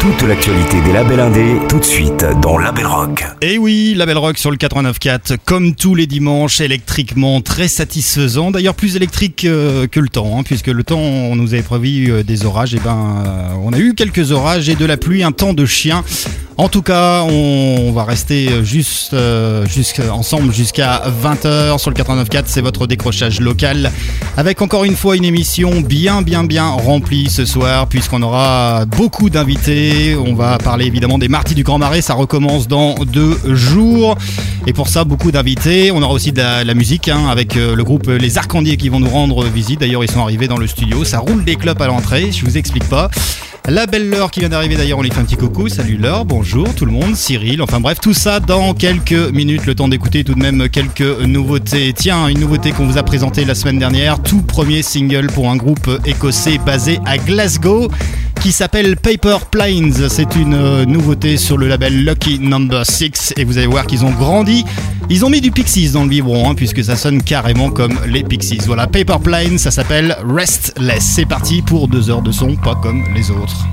Toute l'actualité des labels indés, tout de suite dans Label Rock. Et oui, Label Rock sur le 89.4, comme tous les dimanches, électriquement très satisfaisant. D'ailleurs, plus électrique euh, que le temps, hein, puisque le temps, on nous avait prévu euh, des orages. Et ben, euh, on a eu quelques orages et de la pluie, un temps de chien. En tout cas, on va rester juste, euh, ensemble jusqu'à 20h sur le 89.4. C'est votre décrochage local. Avec encore une fois une émission bien, bien, bien remplie ce soir, puisqu'on aura beaucoup d'invités. On va parler évidemment des Martis du Grand Marais. Ça recommence dans deux jours. Et pour ça, beaucoup d'invités. On aura aussi de la, musique hein, avec euh, le groupe Les Arcandiers qui vont nous rendre visite. D'ailleurs, ils sont arrivés dans le studio. Ça roule des clopes à l'entrée. Je vous explique pas. La belle Laure qui vient d'arriver d'ailleurs, on lui fait un petit coucou. Salut Laure, bonjour tout le monde, Cyril, enfin bref, tout ça dans quelques minutes. Le temps d'écouter tout de même quelques nouveautés. Tiens, une nouveauté qu'on vous a présentée la semaine dernière, tout premier single pour un groupe écossais basé à Glasgow qui s'appelle Paper Planes. C'est une euh, nouveauté sur le label Lucky Number 6 et vous allez voir qu'ils ont grandi. Ils ont mis du Pixies dans le biberon hein, puisque ça sonne carrément comme les Pixies. Voilà, Paper Planes, ça s'appelle Restless. C'est parti pour deux heures de son, pas comme les autres.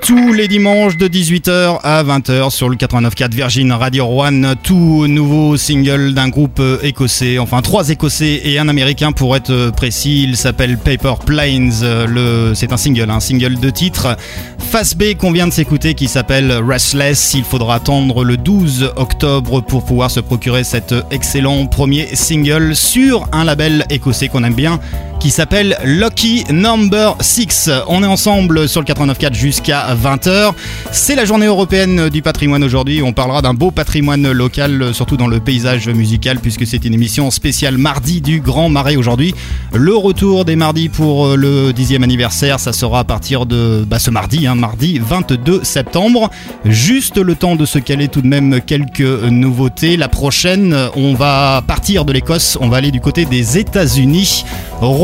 Tous les dimanches de 18h à 20h sur le 89.4 Virgin Radio One. Tout nouveau single d'un groupe écossais, enfin trois écossais et un américain pour être précis. Il s'appelle Paper Planes. C'est un single, un single de titre. Face B qu'on vient de s'écouter qui s'appelle Restless. Il faudra attendre le 12 octobre pour pouvoir se procurer cet excellent premier single sur un label écossais qu'on aime bien qui s'appelle Lucky Number 6. On est ensemble sur le 89.4 jusqu'à 20h. C'est la journée européenne du patrimoine aujourd'hui. On parlera d'un beau patrimoine local, surtout dans le paysage musical, puisque c'est une émission spéciale mardi du Grand Marais aujourd'hui. Le retour des mardis pour le 10e anniversaire, ça sera à partir de bah, ce mardi, hein, mardi 22 septembre. Juste le temps de se caler tout de même quelques nouveautés. La prochaine, on va partir de l'Écosse, on va aller du côté des États-Unis.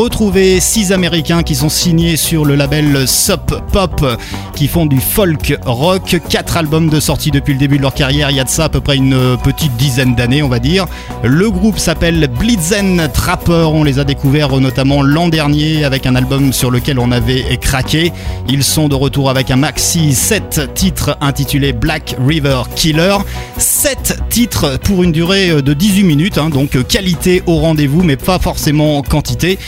Retrouver six Américains qui sont signés sur le label Sup Pop, qui font du folk rock. Quatre albums de sortie depuis le début de leur carrière. Il y a de ça à peu près une petite dizaine d'années, on va dire. Le groupe s'appelle Blitzen Trapper. On les a découverts notamment l'an dernier avec un album sur lequel on avait craqué. Ils sont de retour avec un maxi 7 titres intitulé Black River Killer. 7 titres pour une durée de 18 minutes, hein, donc qualité au rendez-vous, mais pas forcément quantité.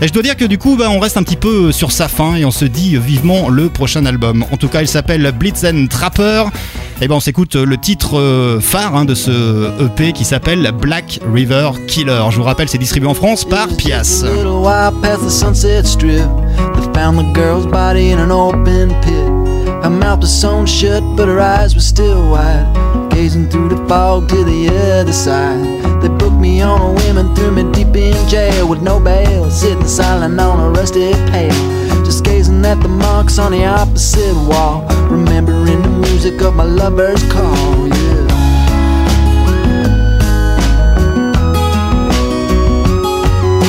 Et je dois dire que du coup, bah, on reste un petit peu sur sa fin et on se dit vivement le prochain album. En tout cas, il s'appelle Blitzen Trapper. Et ben, on s'écoute le titre euh, phare hein, de ce EP qui s'appelle Black River Killer. Je vous rappelle, c'est distribué en France par Pias. Her mouth was sewn shut, but her eyes were still wide, through the fog to the other side. Me on a whim and threw me deep in jail with no bail, sitting silent on a rusty pail, just gazing at the marks on the opposite wall, remembering the music of my lover's call. Yeah.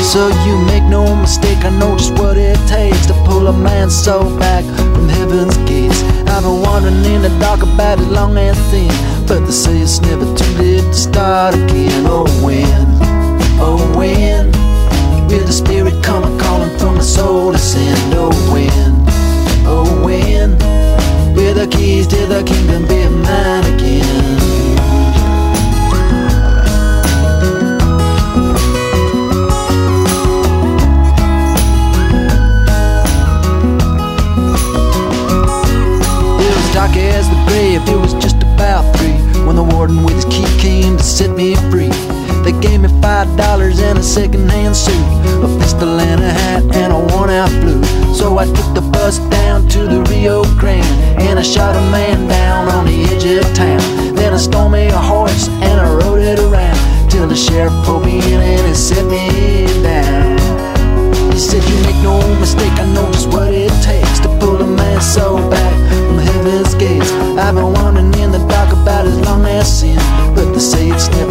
So you make no mistake, I know just what it takes to pull a man's soul back from heaven's gates. I've been wandering in the dark about as long as then, but they say it's never too late to start again. Oh when, oh when, will the spirit come a calling from the soul to send? Oh when, oh when, will the keys to the kingdom be mine again? It was dark as the grave, it was When the warden with his key came to set me free. They gave me five dollars and a second-hand suit A pistol and a hat and a worn-out blue. So I took the bus down to the Rio Grande And I shot a man down on the edge of town. Then I stole me a horse and I rode it around Till the sheriff pulled me in and he set me down. He said you make no mistake, I know just what it takes to pull a man's soul back from heaven's gates. I've been wandering as long as sin, but they say it's never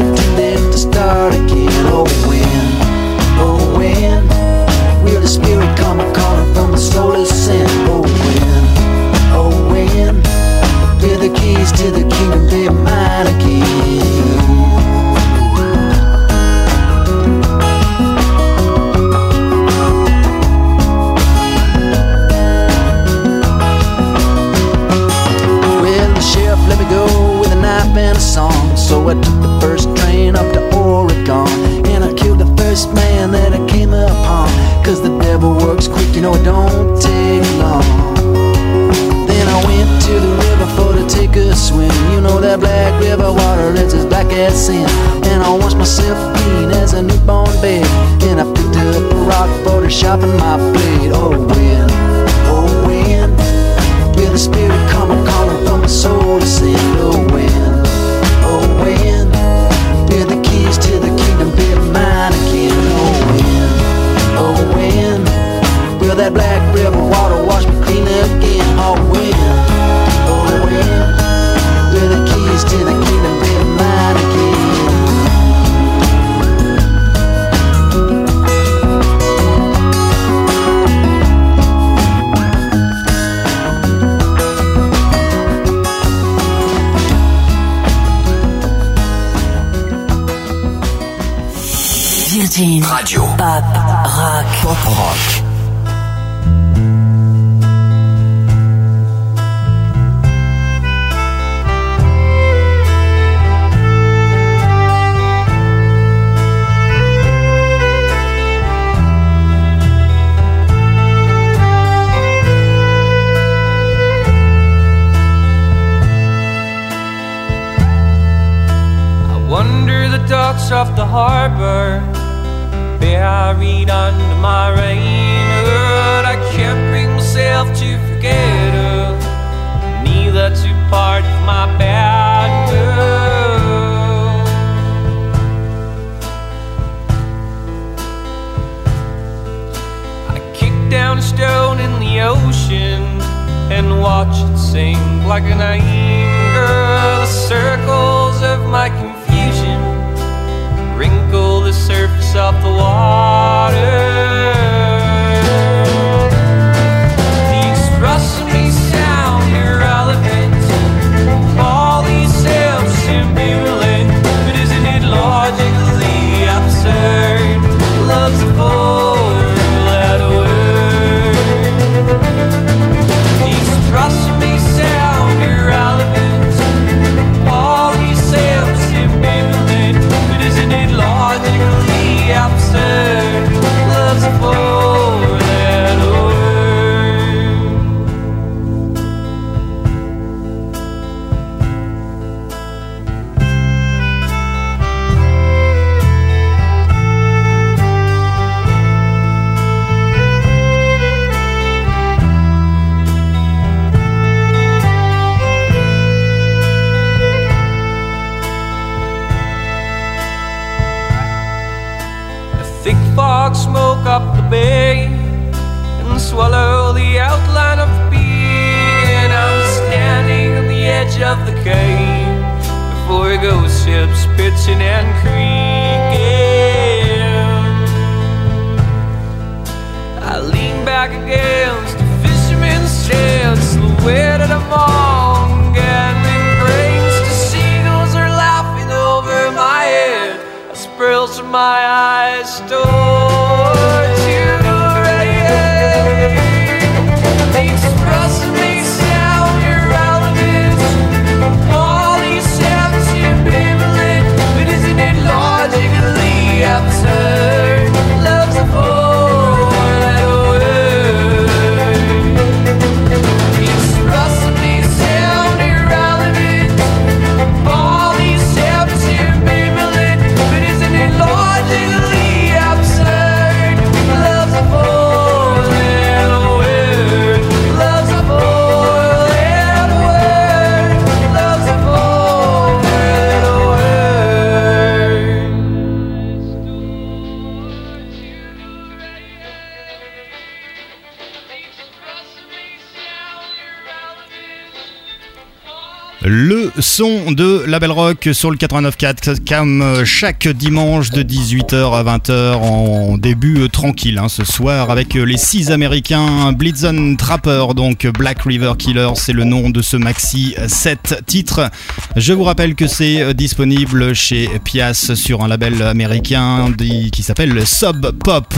son de la Belle Rock sur le 89.4 comme chaque dimanche de 18h à 20h en début euh, tranquille hein, ce soir avec euh, les six américains Blitzen Trapper donc Black River Killer c'est le nom de ce maxi 7 titres. Je vous rappelle que c'est euh, disponible chez Pias sur un label américain qui s'appelle Sub Pop.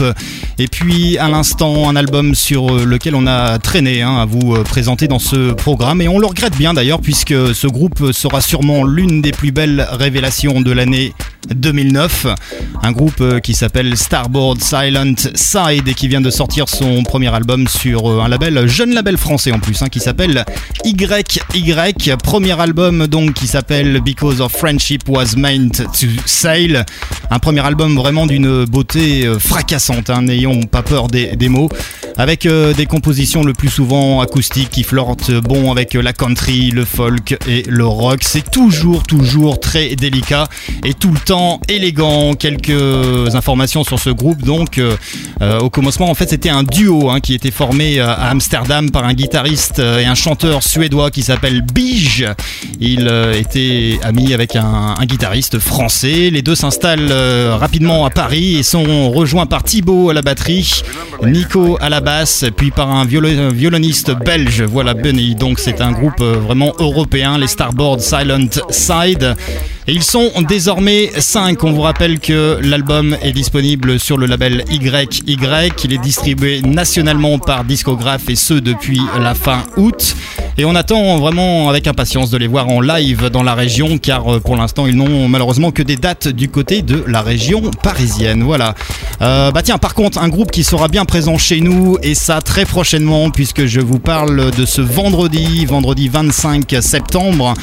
Et puis à l'instant un album sur euh, lequel on a traîné hein, à vous euh, présenter dans ce programme et on le regrette bien d'ailleurs puisque ce groupe sera sûrement l'une des plus belles révélations de l'année 2009. Un groupe euh, qui s'appelle Starboard Silent Side et qui vient de sortir son premier album sur euh, un label, jeune label français en plus, hein, qui s'appelle YY. Premier album donc qui s'appelle Because of Friendship Was Meant to Sail. Un premier album vraiment d'une beauté euh, fracassante, hein, n'ayons pas peur des, mots. Avec euh, des compositions le plus souvent acoustiques qui flirtent euh, bon avec la country, le folk et le rock. C'est toujours, toujours très délicat et tout le temps élégant. Quelques informations sur ce groupe. Donc, euh, euh, au commencement, en fait, c'était un duo hein, qui était formé euh, à Amsterdam par un guitariste et un chanteur suédois qui s'appelle Bige. Il était ami avec un, guitariste français. Les deux s'installent rapidement à Paris et sont rejoints par Thibaut à la batterie, Nico à la basse, puis par un violo- violoniste belge. Voilà Benny. Donc c'est un groupe vraiment européen, les Starboard Silent Side. Et ils sont désormais 5. On vous rappelle que l'album est disponible sur le label YY. Il est distribué nationalement par Discographe et ce depuis la fin août. Et on attend vraiment avec impatience de les voir en live dans la région car euh, pour l'instant ils n'ont malheureusement que des dates du côté de la région parisienne. Voilà. Euh, bah tiens, par contre, un groupe qui sera bien présent chez nous et ça très prochainement puisque je vous parle de ce vendredi, vendredi 25 septembre,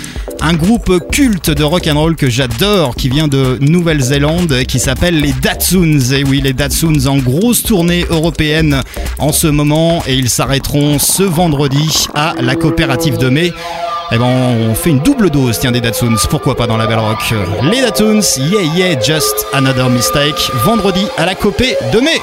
un groupe culte de rock and roll que j'adore, qui vient de Nouvelle-Zélande, qui s'appelle les Datsuns. Et oui, les Datsuns en grosse tournée européenne en ce moment, et ils s'arrêteront ce vendredi à la coopérative de mai. Eh ben, on fait une double dose, tiens, des Datsuns. Pourquoi pas dans la Belle Rock? Les Datsuns, yeah, yeah, just another mistake. Vendredi à la copée de mai.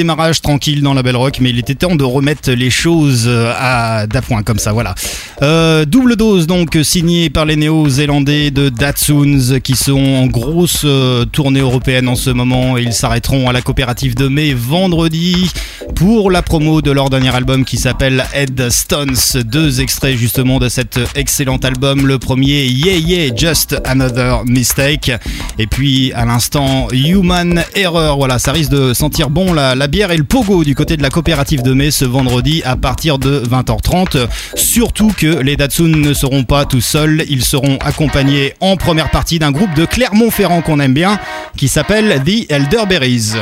Démarrage tranquille dans la Belle Rock, mais il était temps de remettre les choses euh, à d'appoint comme ça, voilà. Euh, double dose donc signée par les néo-zélandais de Datsuns qui sont en grosse euh, tournée européenne en ce moment. Ils s'arrêteront à la coopérative de mai vendredi pour la promo de leur dernier album qui s'appelle Head Stones. Deux extraits justement de cet excellent album. Le premier, Yeah Yeah, Just Another Mistake. Et puis à l'instant, Human Error. Voilà, ça risque de sentir bon la, la bière et le pogo du côté de la coopérative de mai ce vendredi à partir de 20h30. Surtout que les Datsun ne seront pas tout seuls. Ils seront accompagnés en première partie d'un groupe de Clermont-Ferrand qu'on aime bien qui s'appelle The Elderberries.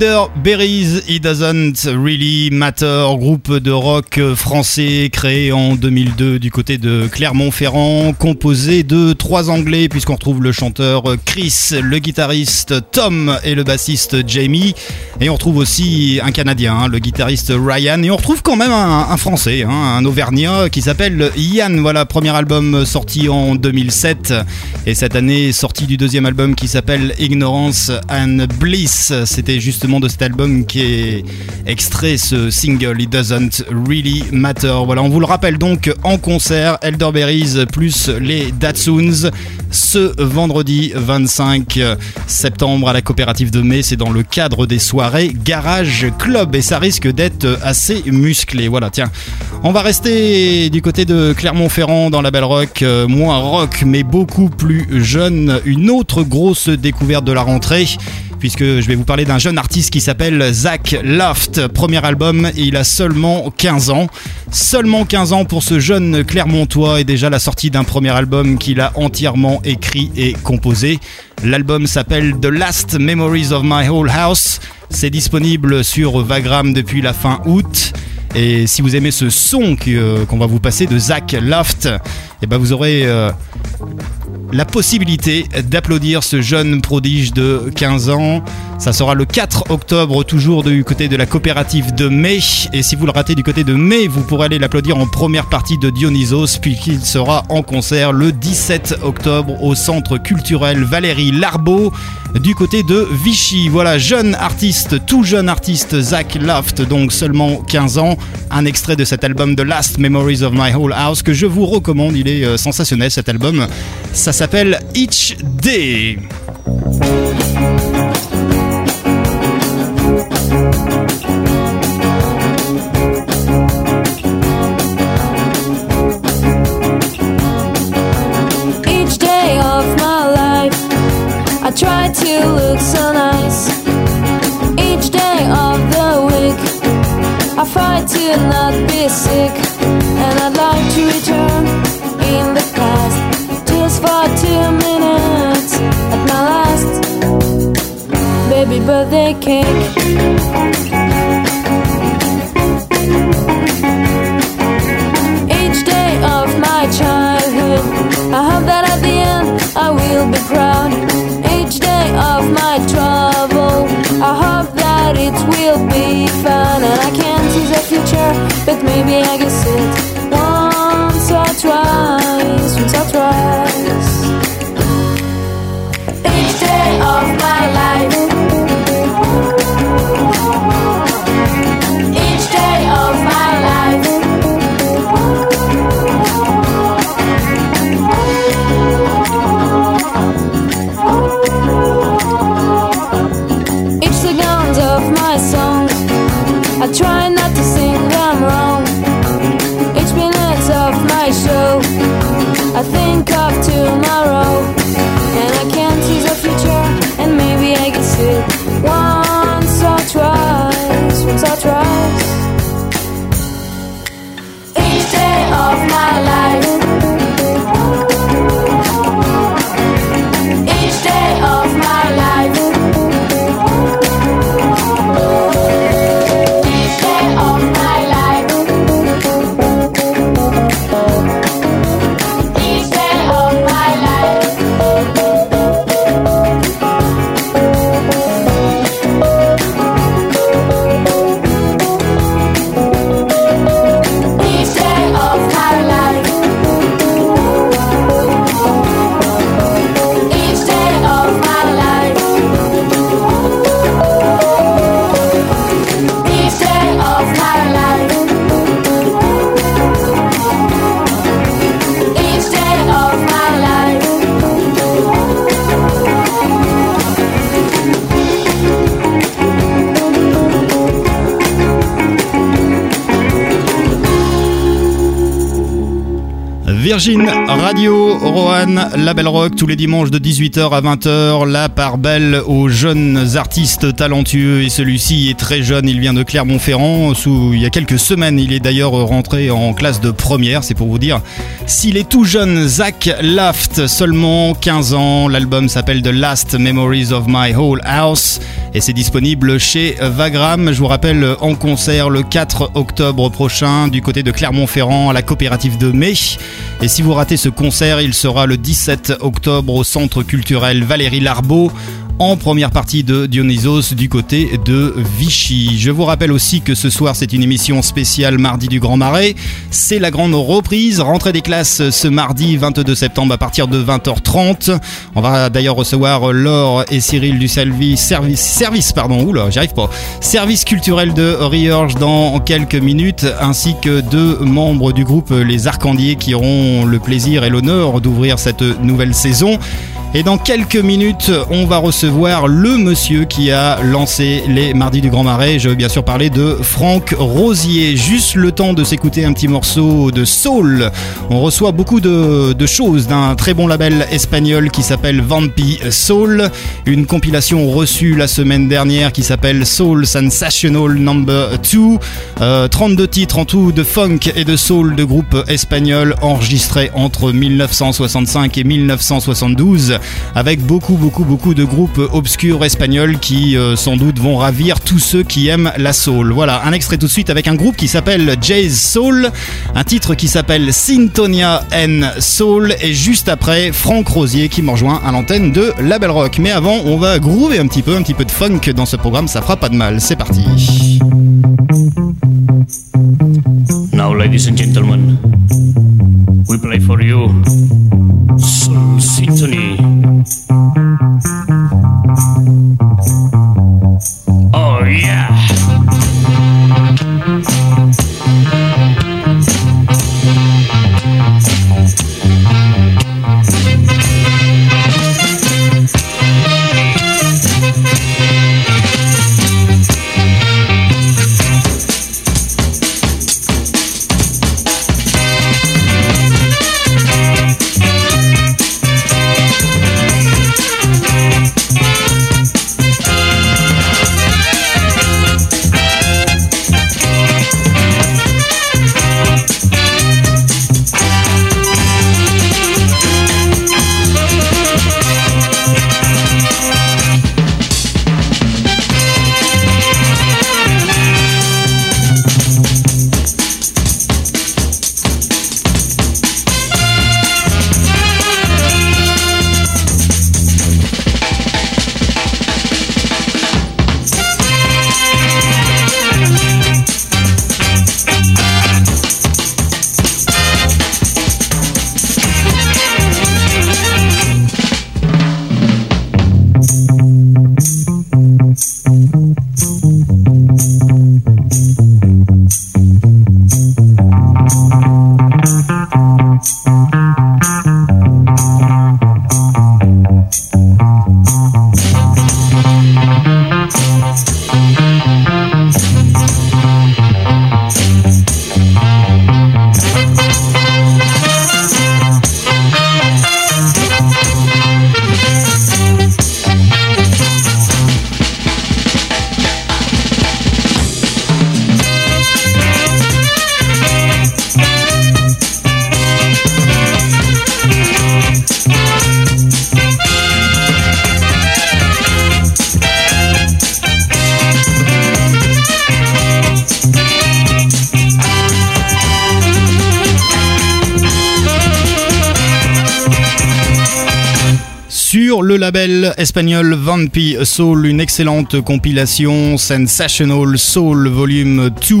Elderberries, It Doesn't Really Matter, groupe de rock français créé en 2002 du côté de Clermont-Ferrand, composé de trois Anglais puisqu'on retrouve le chanteur Chris, le guitariste Tom et le bassiste Jamie, et on retrouve aussi un Canadien, hein, le guitariste Ryan, et on retrouve quand même un, Français, hein, un Auvergnat qui s'appelle Yann. Voilà, premier album sorti en 2007, et cette année sorti du deuxième album qui s'appelle Ignorance and Bliss. C'était de cet album qui est extrait ce single It Doesn't Really Matter. Voilà, on vous le rappelle donc en concert Elderberries plus les Datsuns ce vendredi 25 septembre à la coopérative de mai. C'est dans le cadre des soirées Garage Club et ça risque d'être assez musclé. Voilà, tiens, on va rester du côté de Clermont-Ferrand dans la Belle Rock, euh, moins rock mais beaucoup plus jeune. Une autre grosse découverte de la rentrée puisque je vais vous parler d'un jeune artiste qui s'appelle Zach Loft. Premier album, et il a seulement 15 ans. Seulement 15 ans pour ce jeune Clermontois et déjà la sortie d'un premier album qu'il a entièrement écrit et composé. L'album s'appelle The Last Memories of My Whole House. C'est disponible sur Vagram depuis la fin août. Et si vous aimez ce son euh, qu'on va vous passer de Zach Loft, eh ben vous aurez euh, la possibilité d'applaudir ce jeune prodige de 15 ans. Ça sera le 4 octobre, toujours du côté de la coopérative de mai. Et si vous le ratez du côté de mai, vous pourrez aller l'applaudir en première partie de Dionysos, puisqu'il sera en concert le 17 octobre au centre culturel Valérie Larbeau du côté de Vichy. Voilà, jeune artiste, tout jeune artiste, Zach Loft, donc seulement 15 ans. Un extrait de cet album The Last Memories of My Whole House que je vous recommande. Il est euh, sensationnel cet album. Ça s'appelle Each Day. I fight to not be sick. And I'd like to return in the past just for two minutes at my last baby birthday cake. Each day of my childhood, I hope that at the end I will be proud. Each day of my trouble, I hope that it will be fun. And I can't future, but maybe I guess it once or twice, Radio, Rohan, Label Rock, tous les dimanches de 18h à 20h, la part belle aux jeunes artistes talentueux. Et celui-ci est très jeune, il vient de Clermont-Ferrand. Il y a quelques semaines, il est d'ailleurs rentré en classe de première, c'est pour vous dire. S'il est tout jeune, Zach Laft, seulement 15 ans. L'album s'appelle The Last Memories of My Whole House et c'est disponible chez Vagram. Je vous rappelle, en concert le 4 octobre prochain du côté de Clermont-Ferrand à la coopérative de mai. Et si vous ratez ce concert, il sera le 17 octobre au centre culturel Valérie Larbeau en première partie de Dionysos du côté de Vichy. Je vous rappelle aussi que ce soir c'est une émission spéciale mardi du Grand Marais. C'est la grande reprise, rentrée des classes ce mardi 22 septembre à partir de 20h30. On va d'ailleurs recevoir Laure et Cyril du service, service, service pardon, oula, j'y arrive pas. Service culturel de Riorge dans quelques minutes, ainsi que deux membres du groupe Les Arcandiers qui auront le plaisir et l'honneur d'ouvrir cette nouvelle saison. Et dans quelques minutes, on va recevoir le monsieur qui a lancé les Mardis du Grand Marais. Je veux bien sûr parler de Franck Rosier. Juste le temps de s'écouter un petit morceau de soul. On reçoit beaucoup de, choses d'un très bon label espagnol qui s'appelle Vampi Soul. Une compilation reçue la semaine dernière qui s'appelle Soul Sensational Number 2. Euh, 32 titres en tout de funk et de soul de groupes espagnols enregistrés entre 1965 et 1972. Avec beaucoup, beaucoup, beaucoup de groupes obscurs espagnols qui euh, sans doute vont ravir tous ceux qui aiment la soul. Voilà, un extrait tout de suite avec un groupe qui s'appelle Jazz Soul, un titre qui s'appelle Syntonia N Soul, et juste après, Franck Rosier qui me rejoint à l'antenne de La Belle Rock. Mais avant, on va groover un petit peu, un petit peu de funk dans ce programme, ça fera pas de mal. C'est parti. Now, ladies and gentlemen, we play for you Soul Symphony. Espagnol Vampi Soul, une excellente compilation Sensational Soul Volume 2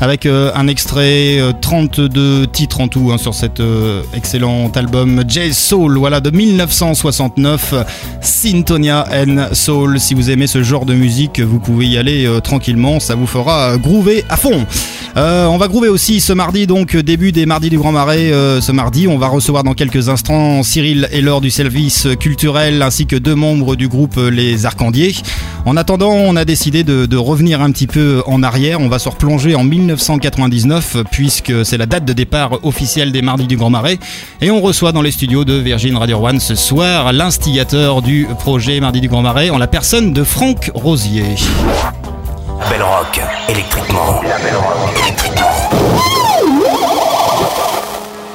avec euh, un extrait, euh, 32 titres en tout hein, sur cet euh, excellent album Jazz Soul, voilà de 1969, Syntonia and Soul. Si vous aimez ce genre de musique, vous pouvez y aller euh, tranquillement, ça vous fera groover à fond. Euh, on va groover aussi ce mardi, donc début des mardis du Grand Marais. euh, ce mardi, on va recevoir dans quelques instants Cyril et Laure du service culturel ainsi que deux membres du groupe euh, Les Arcandiers. En attendant, on a décidé de, de revenir un petit peu en arrière. On va se replonger en 1999 puisque c'est la date de départ officielle des mardis du Grand Marais. Et on reçoit dans les studios de Virgin Radio One ce soir l'instigateur du projet Mardi du Grand Marais en la personne de Franck Rosier. Belle Rock, électriquement. Électriquement.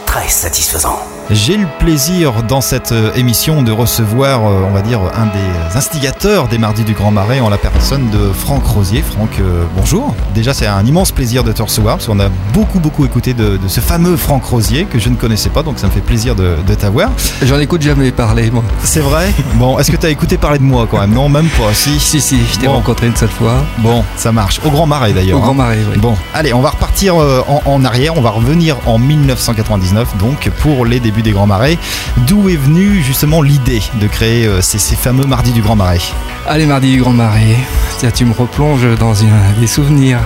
Très satisfaisant. J'ai le plaisir dans cette euh, émission de recevoir, euh, on va dire, un des instigateurs des Mardis du Grand Marais en la personne de Franck Rosier. Franck, euh, bonjour. Déjà, c'est un immense plaisir de te recevoir parce qu'on a beaucoup, beaucoup écouté de, de ce fameux Franck Rosier que je ne connaissais pas, donc ça me fait plaisir de, de t'avoir. J'en écoute jamais parler, moi. C'est vrai? Bon, est-ce que tu as écouté parler de moi quand même? Non, même pas. Si, Si, si, je t'ai Bon. rencontré une seule fois. Bon, ça marche. Au Grand Marais d'ailleurs. Au Grand hein. Marais, oui. Bon, allez, on va repartir en, en arrière, on va revenir en 1999, donc pour les débuts des Grands Marais. D'où est venue justement l'idée de créer euh, ces, ces fameux mardis du Grand Marais? Allez, mardi du Grand Marais. Tiens, tu me replonges dans une- des souvenirs.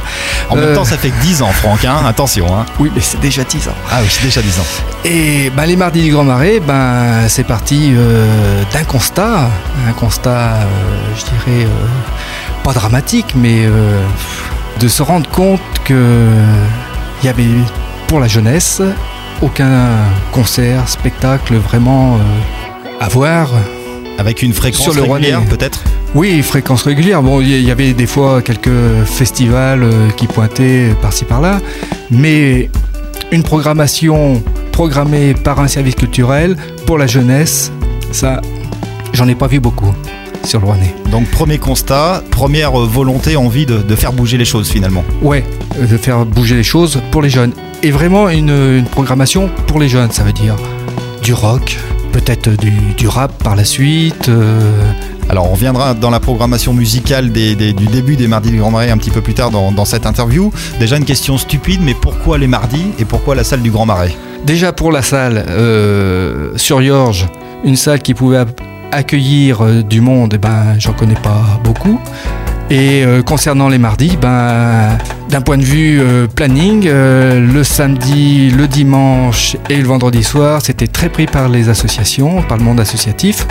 En même Euh, temps, ça fait que 10 ans, Franck, hein attention. Hein. Oui, mais c'est déjà 10 ans. Ah oui, c'est déjà 10 ans. Et ben, les mardis du Grand Marais, ben, c'est parti euh, d'un constat. Un constat, euh, je dirais, pas dramatique, mais de se rendre compte que il y avait pour la jeunesse aucun concert, spectacle vraiment euh, à voir. Avec une fréquence Sur le régulière, peut-être Oui, fréquence régulière. Bon, il y- il y avait des fois quelques festivals euh, qui pointaient par-ci par-là, mais une programmation programmée par un service culturel pour la jeunesse Ça, j'en ai pas vu beaucoup sur le Rouennais. Donc premier constat, première volonté, envie de, de faire bouger les choses finalement. Ouais, de faire bouger les choses pour les jeunes. Et vraiment une, une programmation pour les jeunes, ça veut dire du rock, peut-être du, du rap par la suite. euh, Alors on reviendra dans la programmation musicale des- des- du début des Mardis du Grand Marais un petit peu plus tard dans, dans cette interview. Déjà une question stupide, mais pourquoi les mardis et pourquoi la salle du Grand Marais? Déjà pour la salle euh, sur Yorge, une salle qui pouvait accueillir euh, du monde, eh ben, j'en connais pas beaucoup. Et euh, concernant les mardis, ben, d'un point de vue euh, planning, le samedi, le dimanche et le vendredi soir, c'était très pris par les associations, par le monde associatif.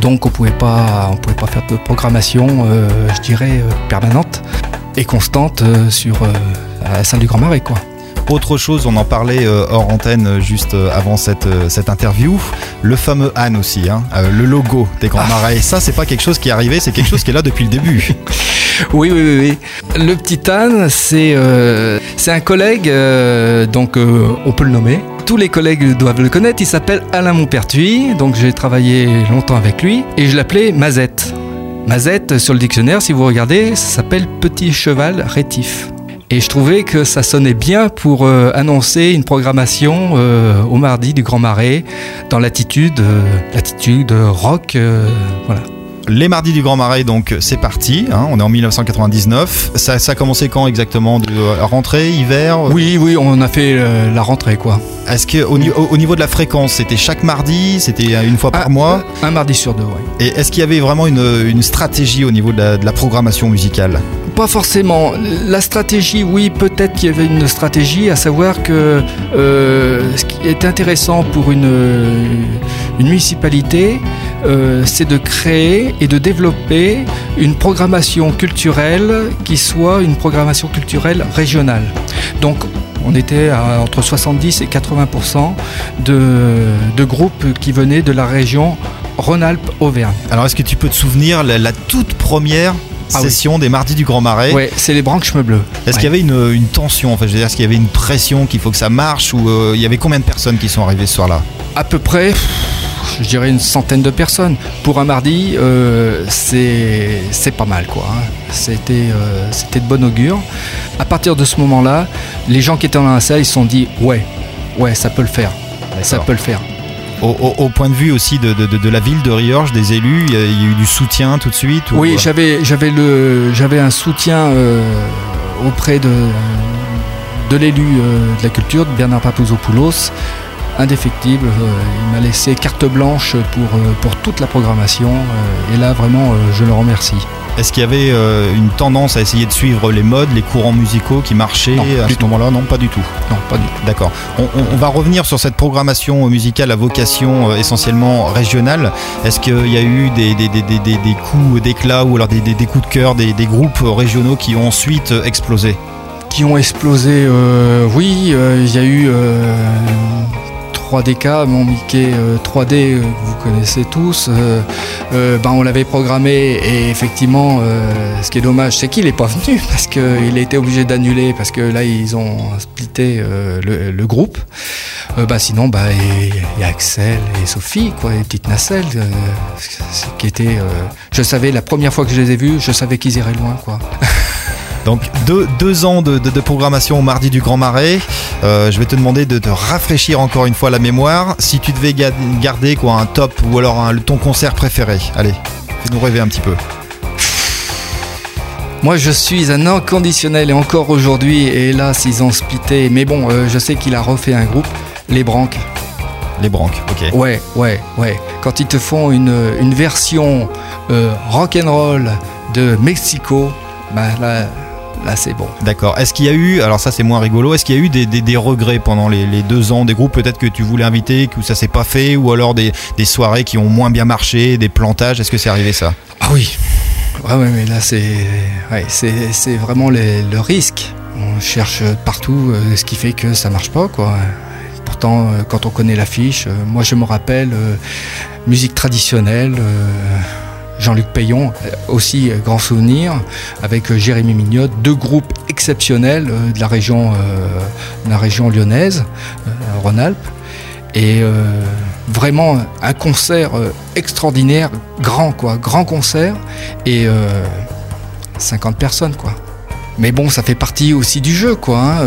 Donc on pouvait pas, pouvait pas faire de programmation, je dirais, permanente et constante sur euh, la salle du Grand Marais. Autre chose, on en parlait euh, hors antenne euh, juste euh, avant cette, cette interview, le fameux Anne aussi, hein, le logo des Grands Marais. Ça, c'est pas quelque chose qui est arrivé, c'est quelque chose qui est là depuis le début. Oui, oui, oui, oui. Le petit Anne, c'est euh, un collègue, euh, donc euh, on peut le nommer. Tous les collègues doivent le connaître. Il s'appelle Alain Montpertuis, donc j'ai travaillé longtemps avec lui et je l'appelais Mazette. Mazette, sur le dictionnaire, si vous regardez, ça s'appelle petit cheval rétif. Et je trouvais que ça sonnait bien pour euh, annoncer une programmation euh, au mardi du Grand Marais dans l'attitude, euh, rock, voilà. Les Mardis du Grand Marais, donc c'est parti, hein, on est en 1999. Ça, ça a commencé quand exactement de, euh, Rentrée, hiver? Oui, oui, on a fait euh, la rentrée, quoi. Est-ce que au, ni- au- au niveau de la fréquence, c'était chaque mardi, c'était euh, une fois par Ah, mois? Un mardi sur deux, oui. Et est-ce qu'il y avait vraiment une, une stratégie au niveau de la, de la programmation musicale? Pas forcément. La stratégie, oui, peut-être qu'il y avait une stratégie, à savoir que euh, ce qui est intéressant pour une, une municipalité, euh, c'est de créer et de développer une programmation culturelle qui soit une programmation culturelle régionale. Donc, on était à entre 70 et 80 de, de groupes qui venaient de la région Rhône-Alpes-Auvergne. Alors est-ce que tu peux te souvenir la, la toute première Ah oui. session des Mardis du Grand Marais? Ouais, c'est les branches bleues. Est-ce qu'il y avait une, une tension? Enfin, je veux dire, est-ce qu'il y avait une pression qu'il faut que ça marche ou euh, il y avait combien de personnes qui sont arrivées ce soir-là? À peu près, je dirais une centaine de personnes. Pour un mardi, euh, c'est c'est pas mal quoi. hein. C'était euh, c'était de bon augure. À partir de ce moment-là, les gens qui étaient dans la salle, ils se sont dit ouais, ouais, ça peut le faire, ça peut le faire. au, au- au point de vue aussi de, de- de- de la ville de Riorges, des élus, il y, a, il y a eu du soutien tout de suite ou- Oui, j'avais j'avais le j'avais un soutien euh, auprès de de l'élu euh, de la culture, de Bernard Papouzopoulos, indéfectible. Euh, il m'a laissé carte blanche pour euh, pour toute la programmation euh, et là vraiment je le remercie. Est-ce qu'il y avait euh, une tendance à essayer de suivre les modes, les courants musicaux qui marchaient Non, à ce moment-là? Non, pas du tout. Non, pas du tout. D'accord. On, on- on va revenir sur cette programmation musicale à vocation euh, essentiellement régionale. Est-ce qu'il y a eu des, des, des, des, coups d'éclat ou alors des, coups de cœur, des, des groupes régionaux qui ont ensuite explosé? Qui ont explosé. euh, oui, il y a eu 3DK, mon Mickey euh, 3D euh, que vous connaissez tous. euh, euh, ben, on l'avait programmé et effectivement, euh, ce qui est dommage, c'est qu'il n'est pas venu parce qu'il a été obligé d'annuler parce que là, ils ont splitté euh, le, groupe. Euh, bah, sinon, bah, il y a Axel et Sophie, quoi, les petites nacelles, euh, ce qui était. euh, je savais la première fois que je les ai vus, je savais qu'ils iraient loin, quoi. Donc deux, deux ans de, de- de programmation au mardi du Grand Marais. Euh, je vais te demander de te rafraîchir encore une fois la mémoire. Si tu devais ga- garder quoi un top ou alors un- ton concert préféré, allez, fais-nous rêver un petit peu. Moi, je suis un inconditionnel et encore aujourd'hui, hélas, ils ont splitté. Mais bon, euh, je sais qu'il a refait un groupe, les Branques. Les branques, ok. Ouais, ouais, ouais. Quand ils te font une, une version euh, rock'n'roll de Mexico, bah là, là c'est bon. D'accord. Est-ce qu'il y a eu, alors ça c'est moins rigolo, est-ce qu'il y a eu des, regrets pendant les, deux ans, des groupes peut-être que tu voulais inviter, que ça s'est pas fait, ou alors des, soirées qui ont moins bien marché, des plantages, est-ce que c'est arrivé ça? Ah oui. Ouais, ouais, mais là, c'est vraiment le risque. On cherche partout euh, ce qui fait que ça marche pas, quoi. Pourtant, euh, quand on connaît l'affiche, euh, moi je me rappelle musique traditionnelle. Jean-Luc Payon, euh, aussi euh, grand souvenir, avec euh, Jérémy Mignot, deux groupes exceptionnels de la région, la région lyonnaise, Rhône-Alpes. Et vraiment un concert extraordinaire, grand quoi, grand concert et euh, 50 personnes quoi. Mais bon, ça fait partie aussi du jeu quoi. hein,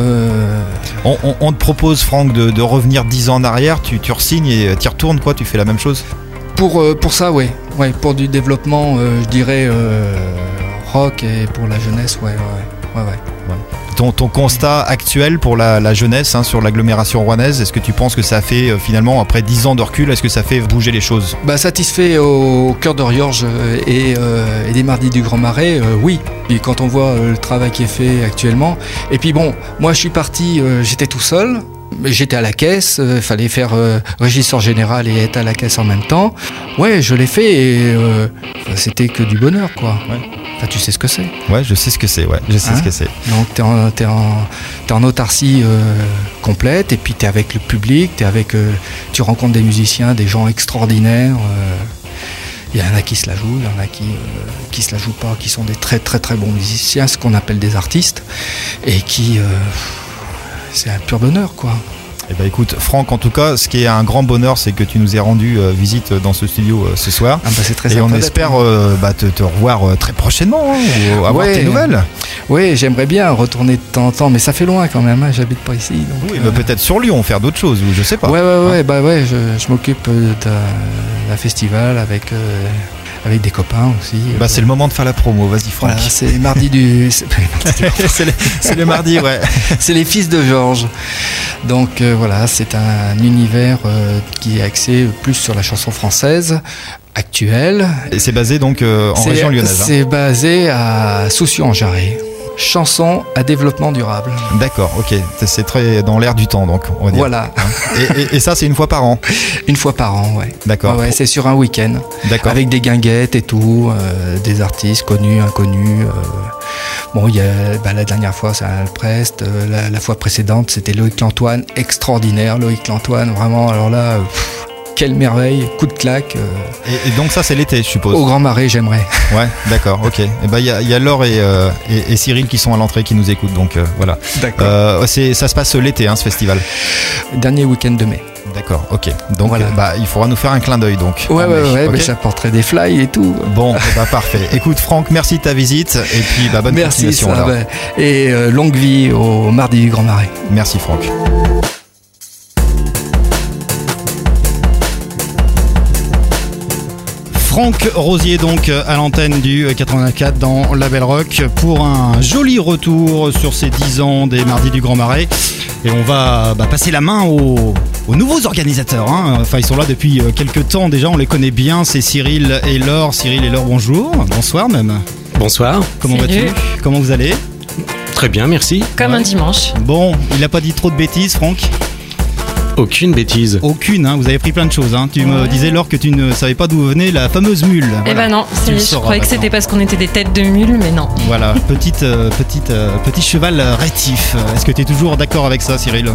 On, te propose, Franck, de, revenir 10 ans en arrière, tu, tu et tu retournes, quoi, tu fais la même chose? Pour, euh, pour ça, ouais. ouais. Pour du développement, euh, je dirais euh, rock et pour la jeunesse, ouais, ouais, ouais. ouais, ouais. ton, ton constat actuel pour la, la jeunesse hein, sur l'agglomération rouennaise, est-ce que tu penses que ça fait euh, finalement, après 10 ans de recul, est-ce que ça fait bouger les choses? Bah, satisfait au cœur d'Oriorge et, euh, et des mardis du Grand Marais, euh, oui. Puis quand on voit le travail qui est fait actuellement. Et puis bon, moi je suis parti, j'étais tout seul. J'étais à la caisse, il fallait faire euh, régisseur général et être à la caisse en même temps. Ouais, je l'ai fait et euh, c'était que du bonheur, quoi. Enfin, tu sais ce que c'est. Ouais, je sais ce que c'est, ouais, je sais Hein ce que c'est. Donc tu es en, t'es en, t'es en autarcie euh, complète et puis tu es avec le public, t'es avec, euh, tu rencontres des musiciens, des gens extraordinaires. euh, Il y en a qui se la jouent, il y en a qui euh, qui se la jouent pas, qui sont des très très très bons musiciens, ce qu'on appelle des artistes, et qui... euh, c'est un pur bonheur quoi. Eh ben écoute, Franck, en tout cas, ce qui est un grand bonheur, c'est que tu nous aies rendu euh, visite dans ce studio euh, ce soir. Ah bah, c'est très Et on espère euh, bah, te, te revoir euh, très prochainement, hein, ou avoir Ouais. tes nouvelles. Oui, j'aimerais bien retourner de temps en temps, mais ça fait loin quand même, hein, j'habite pas ici. donc, Oui, euh, mais peut-être sur Lyon, faire d'autres choses, ou je sais pas. Ouais, ouais, ouais, bah ouais, je, je m'occupe euh, d'un festival avec, euh, avec des copains aussi. Bah, c'est le moment de faire la promo, vas-y Franck. Voilà, c'est mardi du. C'est le, mardi, ouais. c'est les fils de Georges. Donc euh, voilà, c'est un univers euh, qui est axé plus sur la chanson française actuelle. Et c'est basé donc euh, en région lyonnaise. hein. C'est basé à Soucy-en-Jarret. Chanson à développement durable. D'accord, ok. C'est- très dans l'air du temps, donc on va dire. Voilà, Et, et- et ça, c'est une fois par an. une fois par an, ouais. D'accord. Ouais, c'est sur un week-end. D'accord. Avec des guinguettes et tout, euh, des artistes connus, inconnus. euh. Bon, il y a, bah, la dernière fois, c'est Alprest. euh, la, la fois précédente, c'était Loïc Lantoine, extraordinaire. Loïc Lantoine, vraiment, alors là, pff, quelle merveille, coup de claque. euh. Et, et donc ça, c'est l'été, je suppose. Au Grand Marais, j'aimerais. Ouais, d'accord, ok. Et ben il y a, il y a Laure et, euh, et- et Cyril qui sont à l'entrée, qui nous écoutent, donc euh, voilà. D'accord. Euh, c'est- ça se passe l'été, hein, ce festival. Dernier week-end de mai. D'accord, ok. Donc Voilà. bah, il faudra nous faire un clin d'œil, donc. Ouais, ouais, ouais, ok mais j'apporterai des fly et tout. Bon, eh ben, parfait. Écoute, Franck, merci de ta visite, et puis bah, bonne Merci, continuation. ça, alors. Et euh, longue vie au mardi du Grand Marais. Merci, Franck. Franck Rosier donc à l'antenne du 84 dans La Belle Rock pour un joli retour sur ces 10 ans des Mardis du Grand Marais. Et on va bah, passer la main aux, aux nouveaux organisateurs. hein. Enfin, ils sont là depuis euh, quelques temps déjà, on les connaît bien. C'est Cyril et Laure. Cyril et Laure, bonjour. Bonsoir même. Bonsoir. Comment vas-tu Comment vous allez? Très bien, merci. Comme un dimanche. Bon, il n'a pas dit trop de bêtises, Franck? Aucune bêtise. Aucune, hein, vous avez pris plein de choses. hein. Tu me disais, Laure, que tu ne savais pas d'où venait la fameuse mule. Eh Voilà. ben non, je sauras croyais que c'était parce qu'on était des têtes de mule, mais non. Voilà, petite, euh, petite, euh, petit cheval rétif. Est-ce que tu es toujours d'accord avec ça, Cyril?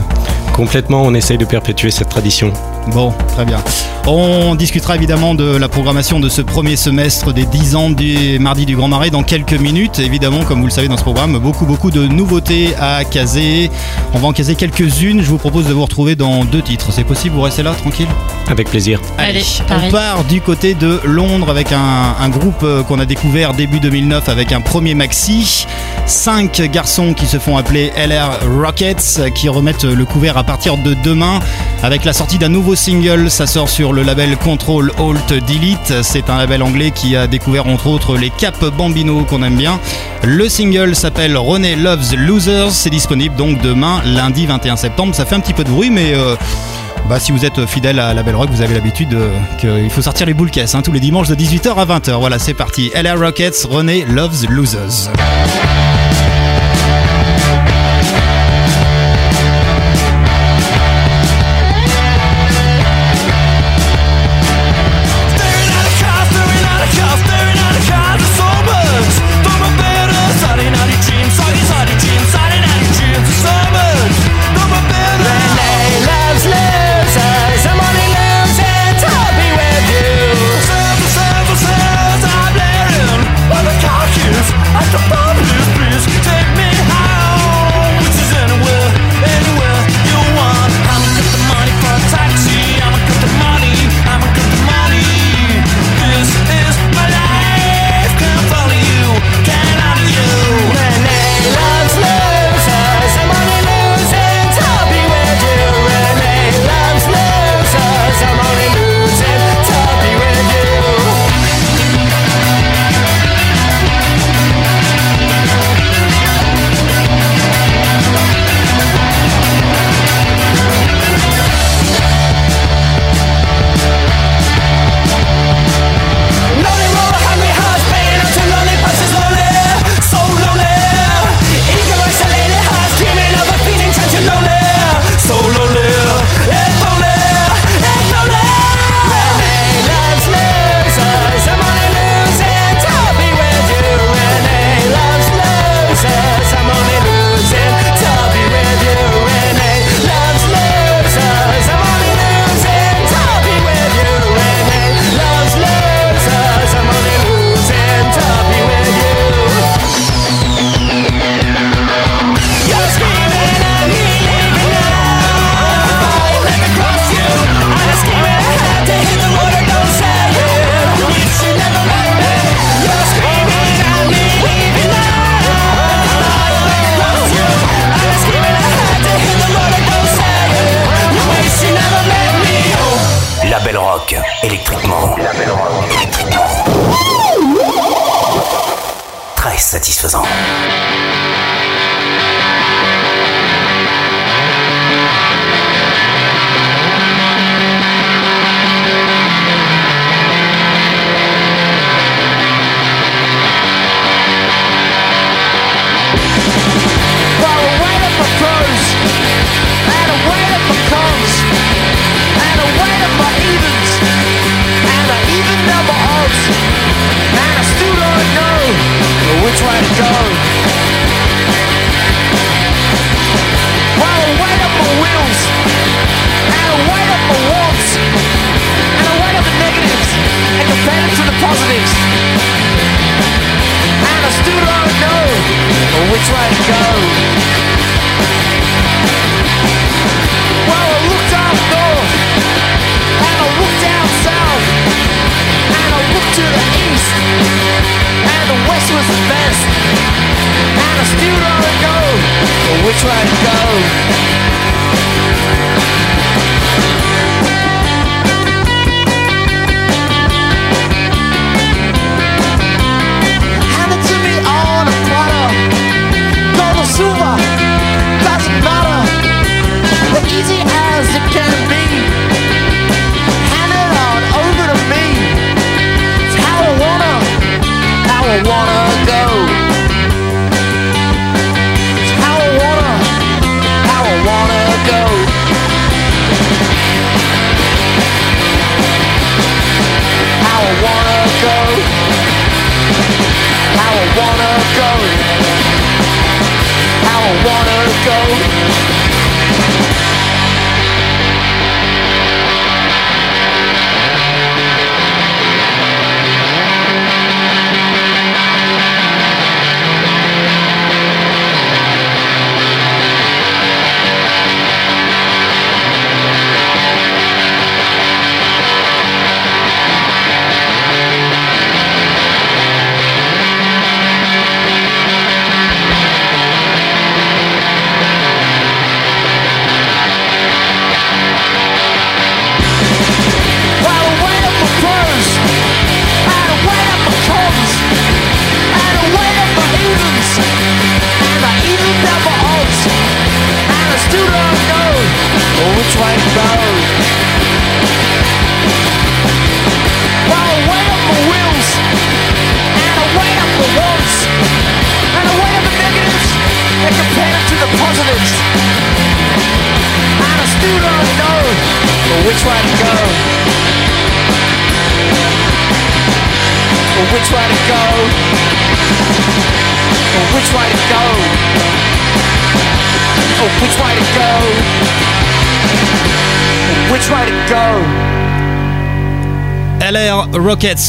Complètement, on essaye de perpétuer cette tradition. Bon, très bien. On discutera évidemment de la programmation de ce premier semestre des 10 ans du Mardi du Grand Marais dans quelques minutes. Évidemment, comme vous le savez dans ce programme, beaucoup, beaucoup de nouveautés à caser. On va en caser quelques-unes. Je vous propose de vous retrouver dans deux titres. C'est possible Vous restez là, tranquille Avec plaisir. Allez, on part du côté de Londres avec un, un groupe euh, qu'on a découvert début 2009 avec un premier maxi. Cinq garçons qui se font appeler LR Rockets qui remettent le couvert à partir de demain avec la sortie d'un nouveau single. Ça sort sur le label Control Alt Delete. C'est un label anglais qui a découvert entre autres les Cap Bambino qu'on aime bien. Le single s'appelle René Loves Losers. C'est disponible donc demain, lundi 21 septembre. Ça fait un petit peu de bruit, mais. euh, bah, si vous êtes fidèle à la Belle Rock, vous avez l'habitude euh, qu'il faut sortir les boules caisses hein, tous les dimanches de 18h à 20h. Voilà, c'est parti. LR Rockets, René Loves Losers.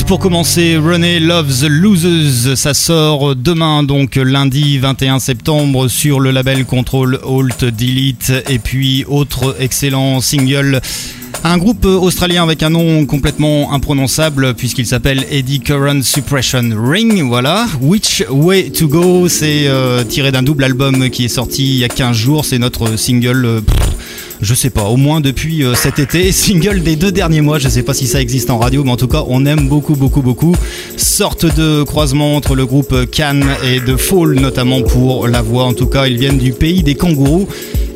Pour commencer, René Loves Losers, ça sort demain donc lundi 21 septembre sur le label Control Alt Delete. Et puis autre excellent single. Un groupe australien avec un nom complètement imprononçable puisqu'il s'appelle Eddy Current Suppression Ring, voilà. Which Way to Go, c'est euh, tiré d'un double album qui est sorti il y a 15 jours, c'est notre single... euh, je sais pas, au moins depuis euh, cet été, single des deux derniers mois, je sais pas si ça existe en radio, mais en tout cas on aime beaucoup beaucoup beaucoup. Sorte de croisement entre le groupe Cannes et de Fall notamment pour la voix, en tout cas ils viennent du pays des kangourous.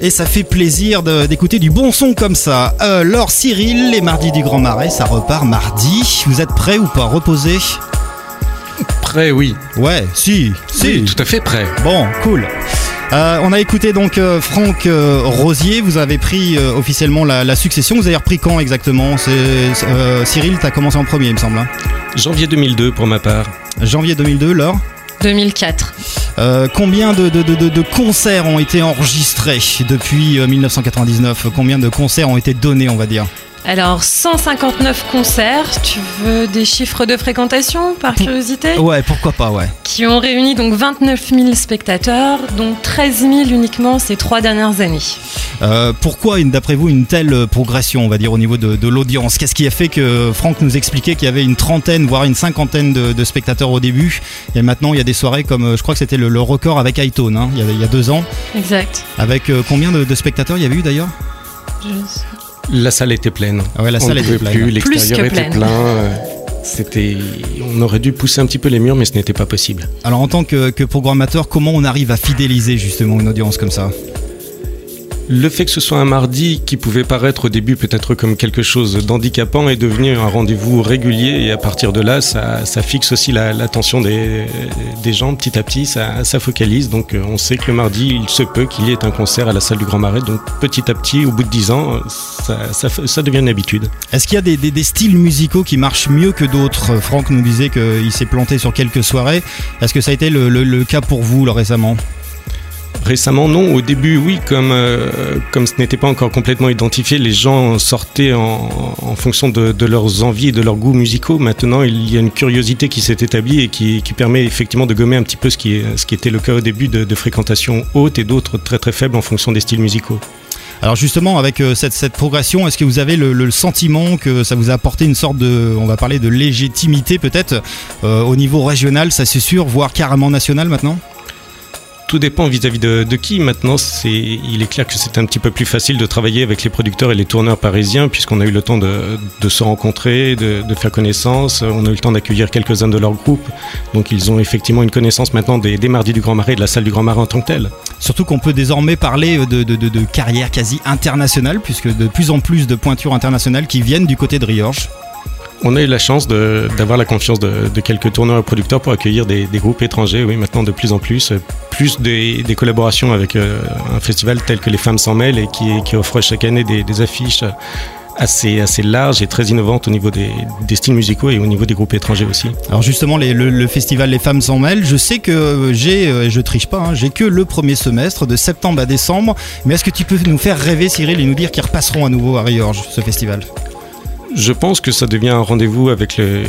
Et ça fait plaisir d'écouter du bon son comme ça. Euh, alors Cyril, les mardis du Grand Marais, ça repart mardi. Vous êtes prêts ou pas? Reposés Prêt, oui. Ouais, si, si. Oui, tout à fait prêt. Bon, cool. Euh, on a écouté donc euh, Franck euh, Rosier. Vous avez pris euh, officiellement la, la succession. Vous avez repris quand exactement? C'est euh, Cyril, t'as commencé en premier, il me semble. hein Janvier 2002 pour ma part. Janvier 2002, Laure? 2004. Euh, combien de, de- de- de- de concerts ont été enregistrés depuis euh, 1999 Combien de concerts ont été donnés, on va dire? Alors, 159 concerts. Tu veux des chiffres de fréquentation, par curiosité Ouais, pourquoi pas, ouais. Qui ont réuni donc 29 000 spectateurs, dont 13 000 uniquement ces trois dernières années. Euh, pourquoi, d'après vous, une telle euh, progression, on va dire, au niveau de, de l'audience? Qu'est-ce qui a fait que Franck nous expliquait qu'il y avait une trentaine, voire une cinquantaine de, de spectateurs au début? Et maintenant, il y a des soirées comme, euh, je crois que c'était le, le record avec iTone, hein, il, y avait, il y a deux ans. Exact. Avec euh, combien de, de spectateurs il y avait eu d'ailleurs? La salle était pleine. Ah ouais, la On salle était pouvait pleine. plus, Plus l'extérieur que était pleine. plein. euh, C'était, on aurait dû pousser un petit peu les murs, mais ce n'était pas possible. Alors, en tant que, que programmateur, comment on arrive à fidéliser justement une audience comme ça? Le fait que ce soit un mardi qui pouvait paraître au début peut-être comme quelque chose d'handicapant est devenu un rendez-vous régulier et à partir de là, ça, fixe aussi la- l'attention des, gens petit à petit, ça, focalise. Donc euh, on sait que le mardi, il se peut qu'il y ait un concert à la salle du Grand Marais. Donc petit à petit, au bout de 10 ans, ça, devient une habitude. Est-ce qu'il y a des, styles musicaux qui marchent mieux que d'autres? Franck nous disait qu'il s'est planté sur quelques soirées. Est-ce que ça a été le, cas pour vous récemment? Récemment, non. Au début, oui, comme, euh, comme ce n'était pas encore complètement identifié, les gens sortaient en, fonction de, de leurs envies et de leurs goûts musicaux. Maintenant, il y a une curiosité qui s'est établie et qui, qui permet effectivement de gommer un petit peu ce qui, ce qui était le cas au début de, de fréquentation haute et d'autres très très faibles en fonction des styles musicaux. Alors justement, avec euh, cette, cette progression, est-ce que vous avez le, le sentiment que ça vous a apporté une sorte de, on va parler de légitimité peut-être euh, au niveau régional, ça c'est sûr, voire carrément national maintenant? Tout dépend vis-à-vis de, qui. Maintenant, il est clair que c'est un petit peu plus facile de travailler avec les producteurs et les tourneurs parisiens, puisqu'on a eu le temps de, se rencontrer, de, faire connaissance. On a eu le temps d'accueillir quelques-uns de leur groupe. Donc, ils ont effectivement une connaissance maintenant des, Mardis du Grand Marais et de la salle du Grand Marais en tant que telle. Surtout qu'on peut désormais parler de carrière quasi internationale, puisque de plus en plus de pointures internationales qui viennent du côté de Riorges. On a eu la chance d'avoir la confiance de, quelques tourneurs et producteurs pour accueillir des, groupes étrangers, oui, maintenant de plus en plus. euh, Plus des, collaborations avec euh, un festival tel que Les Femmes s'en mêlent et qui, offre chaque année des, affiches assez, assez larges et très innovantes au niveau des, styles musicaux et au niveau des groupes étrangers aussi. Alors justement, le, festival Les Femmes s'en mêlent, je sais que euh, j'ai, je triche pas, hein, j'ai que le premier semestre de septembre à décembre, mais est-ce que tu peux nous faire rêver Cyril et nous dire qu'ils repasseront à nouveau à Riorges, ce festival? Je pense que ça devient un rendez-vous avec le,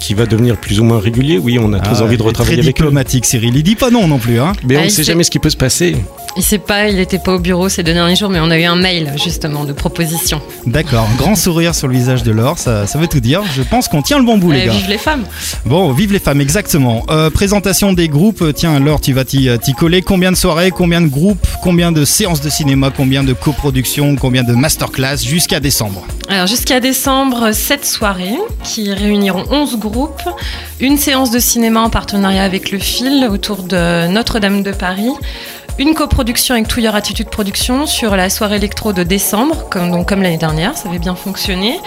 qui va devenir plus ou moins régulier. Oui, on a très Ah, envie de retravailler très avec eux. diplomatique Cyril, il dit pas non non plus hein Mais on Ah, ne il sait jamais ce qui peut se passer. Il sait pas, il était pas au bureau ces deux derniers jours, mais on a eu un mail justement de proposition. D'accord, grand sourire sur le visage de Laure, ça, ça veut tout dire. Je pense qu'on tient le bon bout, les Eh, gars. vive les femmes Bon, vive les femmes, exactement. Euh, présentation des groupes. Tiens, Laure, tu vas t'y t'y coller. Combien de soirées, combien de groupes, combien de séances de cinéma, combien de coproductions, combien de masterclass jusqu'à décembre? Alors jusqu'à décembre, 7 soirées qui réuniront 11 groupes, une séance de cinéma en partenariat avec le FIL autour de Notre-Dame de Paris, une coproduction avec Touilleur Attitude Production sur la soirée électro de décembre, comme, donc comme l'année dernière, ça avait bien fonctionné,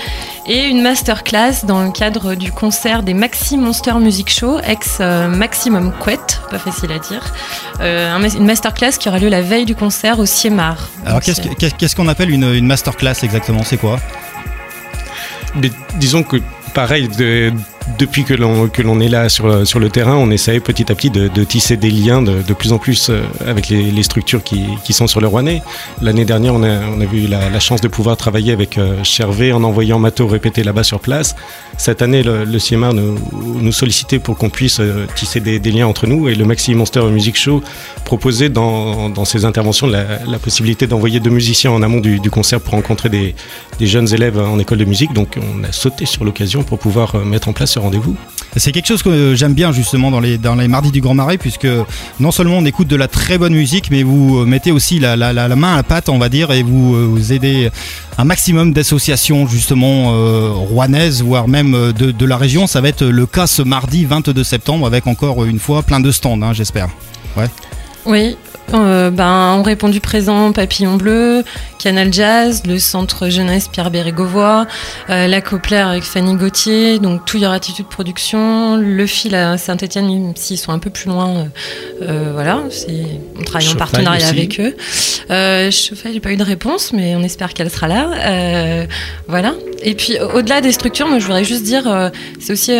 et une masterclass dans le cadre du concert des Maxi Monster Music Show, ex Maximum Quet, pas facile à dire, Euh, une masterclass qui aura lieu la veille du concert au Ciemar. Alors, qu'est-ce qu'on appelle une, une masterclass exactement? C'est quoi? Mais disons que pareil, de- depuis que l'on que l'on est là sur, sur le terrain, on essaye petit à petit de, tisser des liens de, de plus en plus euh, avec les, structures qui, sont sur le Rouennais. L'année dernière, on a, on a eu la, chance de pouvoir travailler avec euh, Chervé en envoyant Mato répéter là-bas sur place. Cette année, le, le nous, nous sollicitait pour qu'on puisse euh, tisser des, liens entre nous et le Maxi Monster Music Show proposait dans, dans ses interventions la, possibilité d'envoyer deux musiciens en amont du, du concert pour rencontrer des, des jeunes élèves en école de musique. Donc on a sauté sur l'occasion pour pouvoir mettre en place ce rendez-vous. C'est quelque chose que j'aime bien justement dans les, dans les mardis du Grand Marais, puisque non seulement on écoute de la très bonne musique, mais vous euh, mettez aussi la, la- la- la main à la pâte, on va dire, et vous, euh, vous aidez un maximum d'associations justement euh, rouennaises, voire même de, de la région. Ça va être le cas ce mardi 22 septembre, avec encore une fois plein de stands, hein, j'espère. Ouais. Oui, euh, ben, ont répondu présent Papillon Bleu, Canal Jazz, le Centre Jeunesse Pierre Bérégovois, euh, la Copler avec Fanny Gauthier, donc Touilleur Attitude Production, le fil à Saint-Etienne, même s'ils sont un peu plus loin, euh, euh, voilà, on travaille en partenariat aussi. avec eux. Euh, j'ai pas eu de réponse, mais on espère qu'elle sera là. Euh, voilà. Et puis au- au-delà des structures, moi je voudrais juste dire, c'est aussi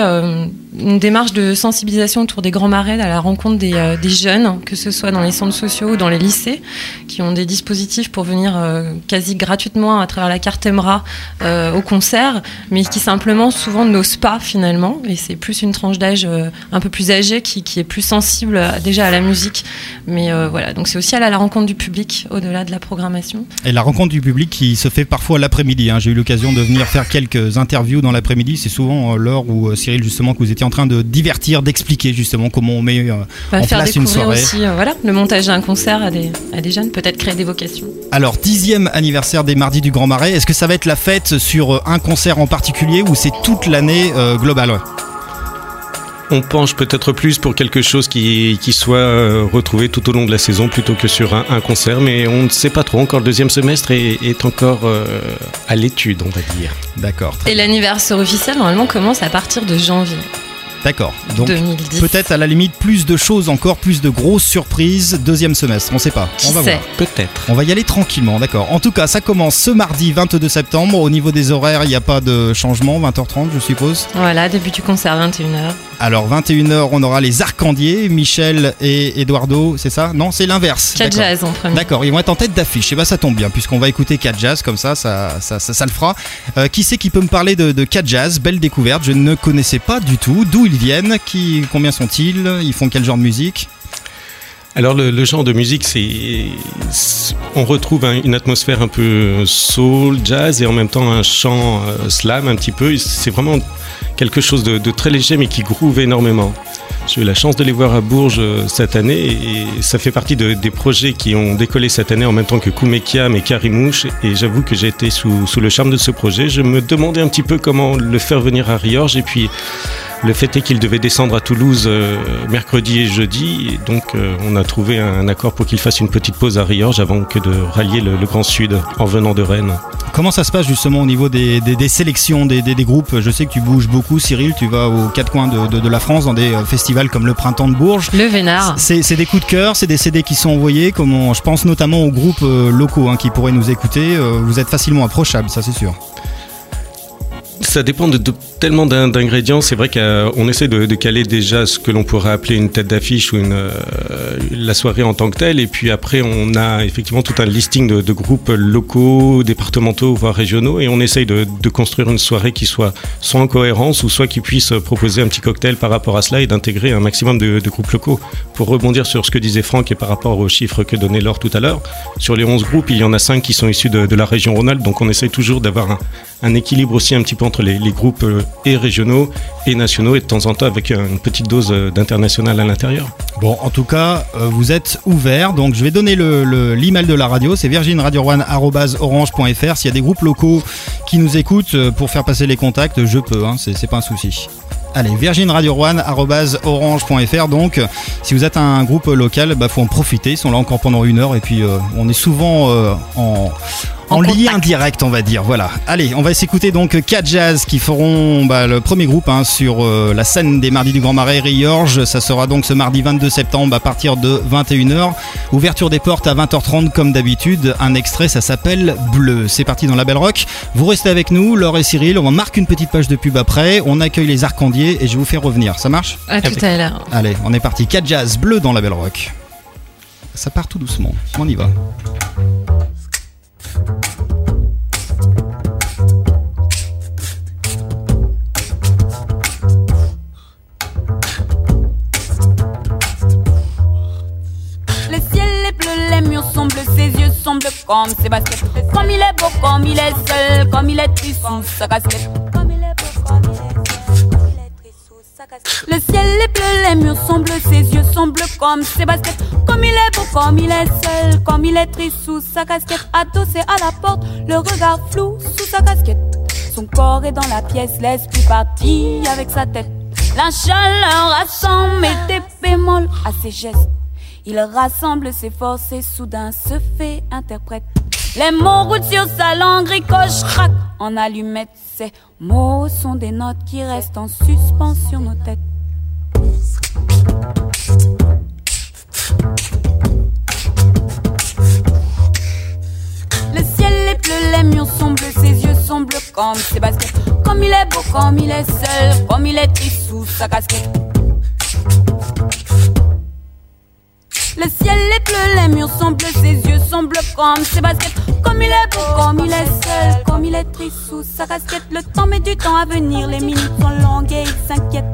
une démarche de sensibilisation autour des grands marais à la rencontre des, euh, des jeunes, que ce soit dans les centres sociaux ou dans les lycées, qui ont des dispositifs pour venir euh, quasi gratuitement à travers la carte Emra euh, au concert, mais qui simplement souvent n'osent pas finalement. Et c'est plus une tranche d'âge un peu plus âgée qui, qui est plus sensible déjà à la musique. Mais voilà, donc c'est aussi à la rencontre du public au-delà de la programmation. Et la rencontre du public qui se fait parfois l'après-midi. hein. J'ai eu l'occasion de venir faire quelques interviews dans l'après-midi. C'est souvent l'heure où Cyril justement que vous étiez en train de divertir, d'expliquer justement comment on met euh, On va en faire place une soirée. aussi euh, voilà, le montage d'un concert à des, à des jeunes, peut-être créer des vocations. Alors, dixième anniversaire des Mardis du Grand Marais. Est-ce que ça va être la fête sur euh, un concert en particulier ou c'est toute l'année euh, globale ouais? On penche peut-être plus pour quelque chose qui, qui soit retrouvé tout au long de la saison plutôt que sur un, un concert, mais on ne sait pas trop. Encore le deuxième semestre est, est encore euh, à l'étude, on va dire. D'accord. Et l'anniversaire officiel, normalement, commence à partir de janvier. D'accord. Donc 2010. peut-être à la limite plus de choses encore, plus de grosses surprises deuxième semestre. On sait pas. Qui on va sait voir. Peut-être. On va y aller tranquillement, d'accord. En tout cas, ça commence ce mardi 22 septembre. Au niveau des horaires, il n'y a pas de changement, 20h30 je suppose. Voilà, début du concert 21h. Alors 21h, on aura les Arcandiers, Michel et Eduardo, c'est ça? Non, c'est l'inverse. Cat D'accord. Jazz en premier. D'accord, ils vont être en tête d'affiche. Et bah ça tombe bien, puisqu'on va écouter Cat Jazz, comme ça, ça, ça, ça, ça le fera. Euh, qui c'est qui peut me parler de, de Cat Jazz? Belle découverte, je ne connaissais pas du tout. D'où ils viennent qui, Combien sont-ils Ils font quel genre de musique? Alors le, genre de musique, c'est on retrouve un- une atmosphère un peu soul, jazz et en même temps un chant euh, slam un petit peu. C'est vraiment quelque chose de, très léger mais qui groove énormément. J'ai eu la chance de les voir à Bourges euh, cette année et ça fait partie de- des projets qui ont décollé cette année en même temps que Koumekiam et Karimouche et j'avoue que j'ai été sous, sous le charme de ce projet. Je me demandais un petit peu comment le faire venir à Riorges et puis le fait est qu'il devait descendre à Toulouse euh, mercredi et jeudi, et donc euh, on a trouvé un accord pour qu'il fasse une petite pause à Riorges avant que de rallier le, le Grand Sud en venant de Rennes. Comment ça se passe justement au niveau des, des- des sélections des, des- des groupes? Je sais que tu bouges beaucoup, Cyril. Tu vas aux quatre coins de, de- de la France dans des euh, festivals comme le Printemps de Bourges. Le Vénard. C'est des coups de cœur, c'est des CD qui sont envoyés. Comment Je pense notamment aux groupes locaux hein, qui pourraient nous écouter. Vous êtes facilement approchables, ça c'est sûr. Ça dépend de, tellement d'in- d'ingrédients. C'est vrai qu'on essaie de, caler déjà ce que l'on pourrait appeler une tête d'affiche ou euh, la soirée en tant que telle. Et puis après, on a effectivement tout un listing de, groupes locaux, départementaux, voire régionaux. Et on essaye de, construire une soirée qui soit soit en cohérence ou soit qui puisse proposer un petit cocktail par rapport à cela et d'intégrer un maximum de, groupes locaux. Pour rebondir sur ce que disait Franck et par rapport aux chiffres que donnait Laure tout à l'heure, sur les 11 groupes, il y en a 5 qui sont issus de, de la région Rhône-Alpes. Donc on essaye toujours d'avoir un, un équilibre aussi un petit peu entre les, groupes euh, et régionaux et nationaux et de temps en temps avec euh, une petite dose euh, d'international à l'intérieur. Bon, en tout cas, vous êtes ouverts. Donc, je vais donner le- le- l'email de la radio. C'est virginradio1@orange.fr. S'il y a des groupes locaux qui nous écoutent pour faire passer les contacts, je peux. Hein, c'est pas un souci. Allez, virginradio1@orange.fr. Donc, si vous êtes un groupe local, bah faut en profiter. Ils sont là encore pendant une heure et puis on est souvent en en, lien direct, on va dire. Voilà. Allez, on va s'écouter donc 4 Jazz qui feront bah, le premier groupe hein, sur euh, la scène des mardis du Grand Marais Riorges. Ça sera donc ce mardi 22 septembre à partir de 21h. Ouverture des portes à 20h30 comme d'habitude. Un extrait, ça s'appelle Bleu. C'est parti dans la Belle Rock. Vous restez avec nous, Laure et Cyril. On marque une petite page de pub après. On accueille les Arcandiers et je vous fais revenir. Ça marche? À tout à l'heure. Allez, on est parti. 4 Jazz Bleu dans la Belle Rock. Ça part tout doucement. On y va. Comme il est beau, comme il est seul, comme il est triste sous sa casquette. Comme il est beau, comme il est seul, comme il est triste sous sa casquette. Le ciel est bleu, les murs sont bleus, ses yeux sont bleus comme baskets. Comme il est beau, comme il est seul, comme il est triste sous sa casquette. Adossé à la porte, le regard flou sous sa casquette. Son corps est dans la pièce, laisse plus partir avec sa tête. La chaleur rassemble et des bémols à ses gestes. Il rassemble ses forces et soudain se fait interprète. Les mots roulent sur sa langue, ricochent, craquent en allumettes. Ces mots sont des notes qui restent en suspens sur nos têtes. Le ciel est bleu, les murs sont bleus, ses yeux sont bleus comme ses baskets. Comme il est beau, comme il est seul, comme il est triste sous sa casquette. Le ciel est bleu, les murs sont bleus, ses yeux sont bleus comme ses baskets. Comme il est beau, comme il est seul, comme il est triste sous sa casquette. Le temps met du temps à venir, les minutes sont longues et il s'inquiète.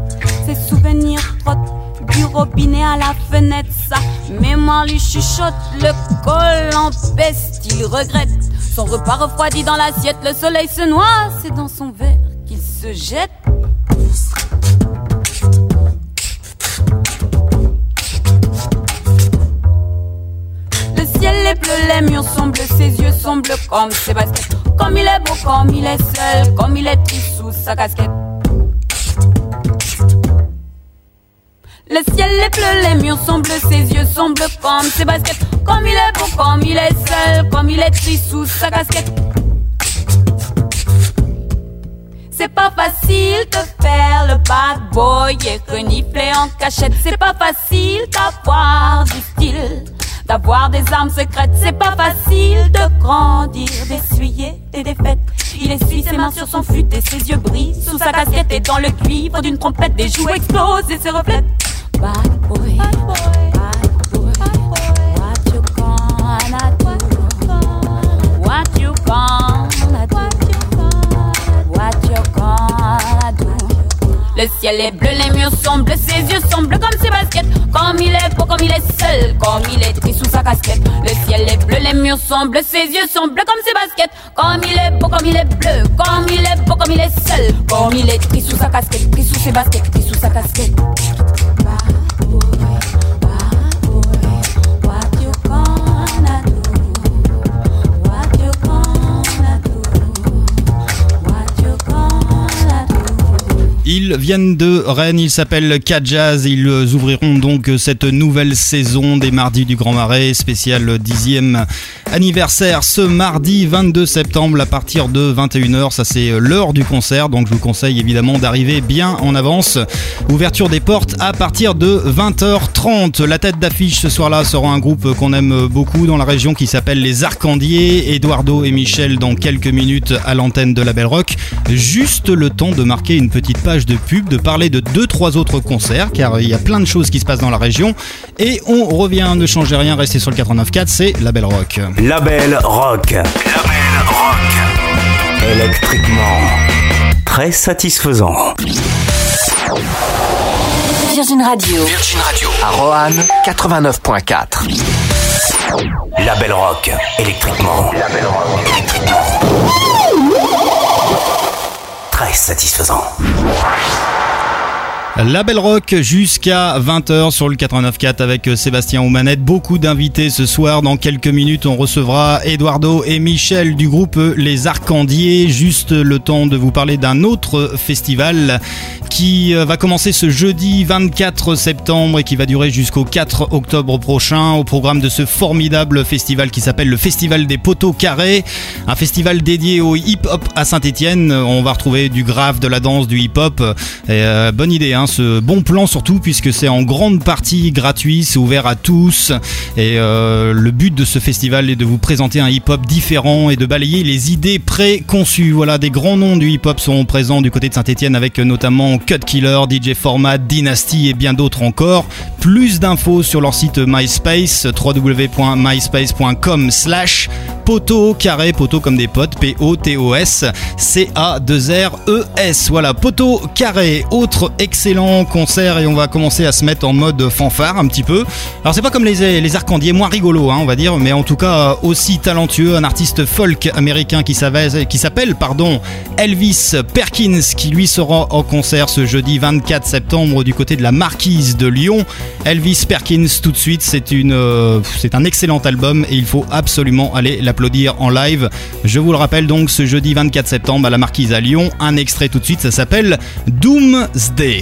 Ses souvenirs trottent du robinet à la fenêtre. Sa mémoire lui chuchote, le col en peste, il regrette. Son repas refroidi dans l'assiette, le soleil se noie, c'est dans son verre qu'il se jette. Ciel est bleu, les murs sont bleus, ses yeux sont bleus comme baskets. Comme il est beau, comme il est seul, comme il est triste sous sa casquette. Le ciel est bleu, les murs sont bleus, ses yeux sont bleus comme baskets. Comme il est beau, comme il est seul, comme il est triste sous sa casquette. C'est pas facile de faire le bad boy et renifler en cachette. C'est pas facile d'avoir du style, d'avoir des armes secrètes. C'est pas facile de grandir, d'essuyer des défaites. Il essuie ses mains sur son fut et ses yeux brillent sous sa casquette et dans le cuivre d'une trompette des joues explosent et se reflètent. Boy, Le ciel est bleu, les murs sont bleus, ses yeux sont bleus comme ses baskets. Comme il est beau, comme il est seul, comme il est triste sous sa casquette. Le ciel est bleu, les murs sont bleus, ses yeux sont bleus comme ses baskets. Comme il est beau, comme il est bleu, comme il est beau, comme il est seul, comme il est triste sous sa casquette, triste sous ses baskets, triste sous sa casquette. Ils viennent de Rennes, ils s'appellent Jazz. Ils ouvriront donc cette nouvelle saison des Mardis du Grand Marais, spécial dixième anniversaire ce mardi 22 septembre à partir de 21h. Ça c'est l'heure du concert, donc je vous conseille évidemment d'arriver bien en avance. Ouverture des portes à partir de 20h30. La tête d'affiche ce soir-là sera un groupe qu'on aime beaucoup dans la région qui s'appelle les Arcandiers. Eduardo et Michel dans quelques minutes à l'antenne de la Belle Rock. Juste le temps de marquer une petite page de pub, de parler de deux trois autres concerts car il y a plein de choses qui se passent dans la région. Et on revient, ne changez rien, restez sur le 89.4, c'est la Belle Rock. Label Rock. Label Rock. Électriquement. Très satisfaisant. Virgin Radio. Virgin Radio. À Roanne, 89.4. Label Rock. Électriquement. Label Rock. Électriquement. Satisfaisant. La Belle Rock jusqu'à 20h sur le 89.4 avec euh, Sébastien Oumanette. Beaucoup d'invités ce soir. Dans quelques minutes, on recevra Eduardo et Michel du groupe Les Arcandiers. Juste le temps de vous parler d'un autre festival qui euh, va commencer ce jeudi 24 septembre et qui va durer jusqu'au 4 octobre prochain au programme de ce formidable festival qui s'appelle le Festival des Poteaux Carrés. Un festival dédié au hip-hop à Saint-Etienne. On va retrouver du grave, de la danse, du hip-hop. Euh, bonne idée, hein, ce bon plan surtout puisque c'est en grande partie gratuit, c'est ouvert à tous. Et euh, le but de ce festival est de vous présenter un hip-hop différent et de balayer les idées préconçues. Voilà, des grands noms du hip-hop sont présents du côté de Saint-Etienne avec notamment Cut Killer, DJ Format, Dynasty et bien d'autres encore. Plus d'infos sur leur site MySpace, www.myspace.com slash poteau carré, poteau comme des potes, P-O-T-O-S, C-A-2-R-E-S. Voilà, poteau carré, autre excellent concert et on va commencer à se mettre en mode fanfare un petit peu. Alors c'est pas comme les, les Arcandiers, moins rigolo hein, on va dire, mais en tout cas aussi talentueux, un artiste folk américain qui s'appelle, Elvis Perkins qui lui sera en concert ce jeudi 24 septembre du côté de la Marquise de Lyon. Elvis Perkins tout de suite, euh, c'est un excellent album et il faut absolument aller l'applaudir en live. Je vous le rappelle donc ce jeudi 24 septembre à la Marquise à Lyon, un extrait tout de suite, ça s'appelle Doomsday.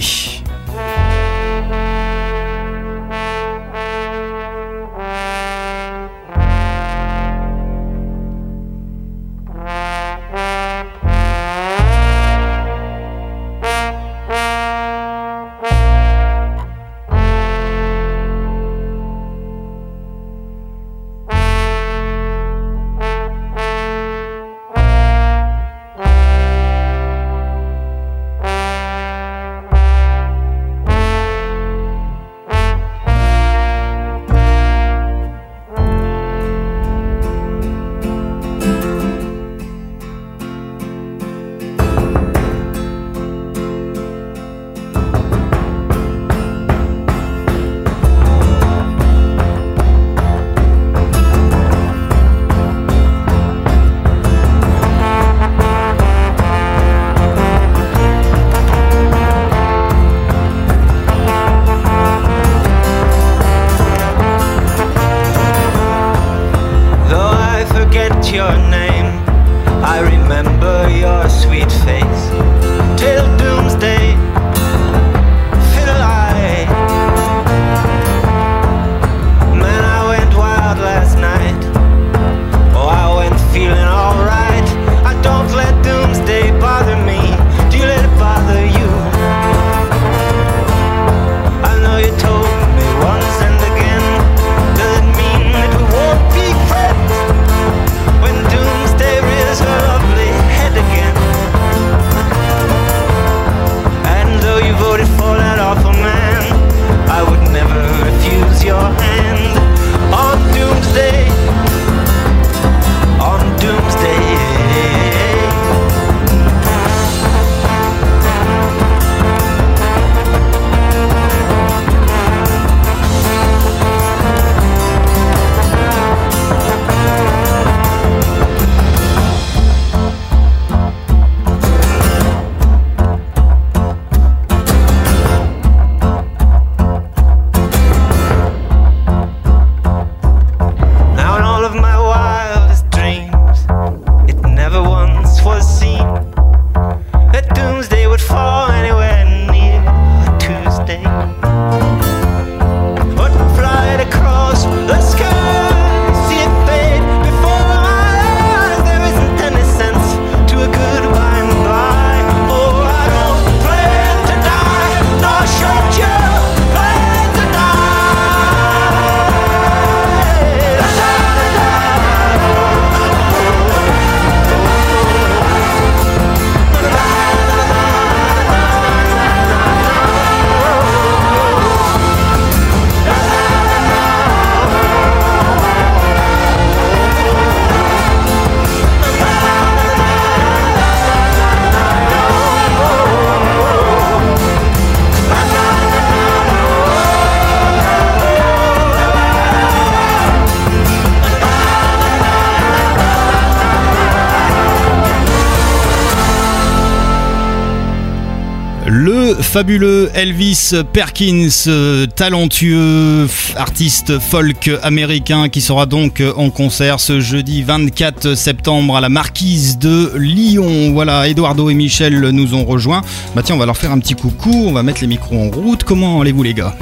Fabuleux Elvis Perkins, euh, talentueux artiste folk américain qui sera donc euh, en concert ce jeudi 24 septembre à la Marquise de Lyon. Voilà, Eduardo et Michel nous ont rejoints. Bah tiens, on va leur faire un petit coucou, on va mettre les micros en route. Comment allez-vous les gars?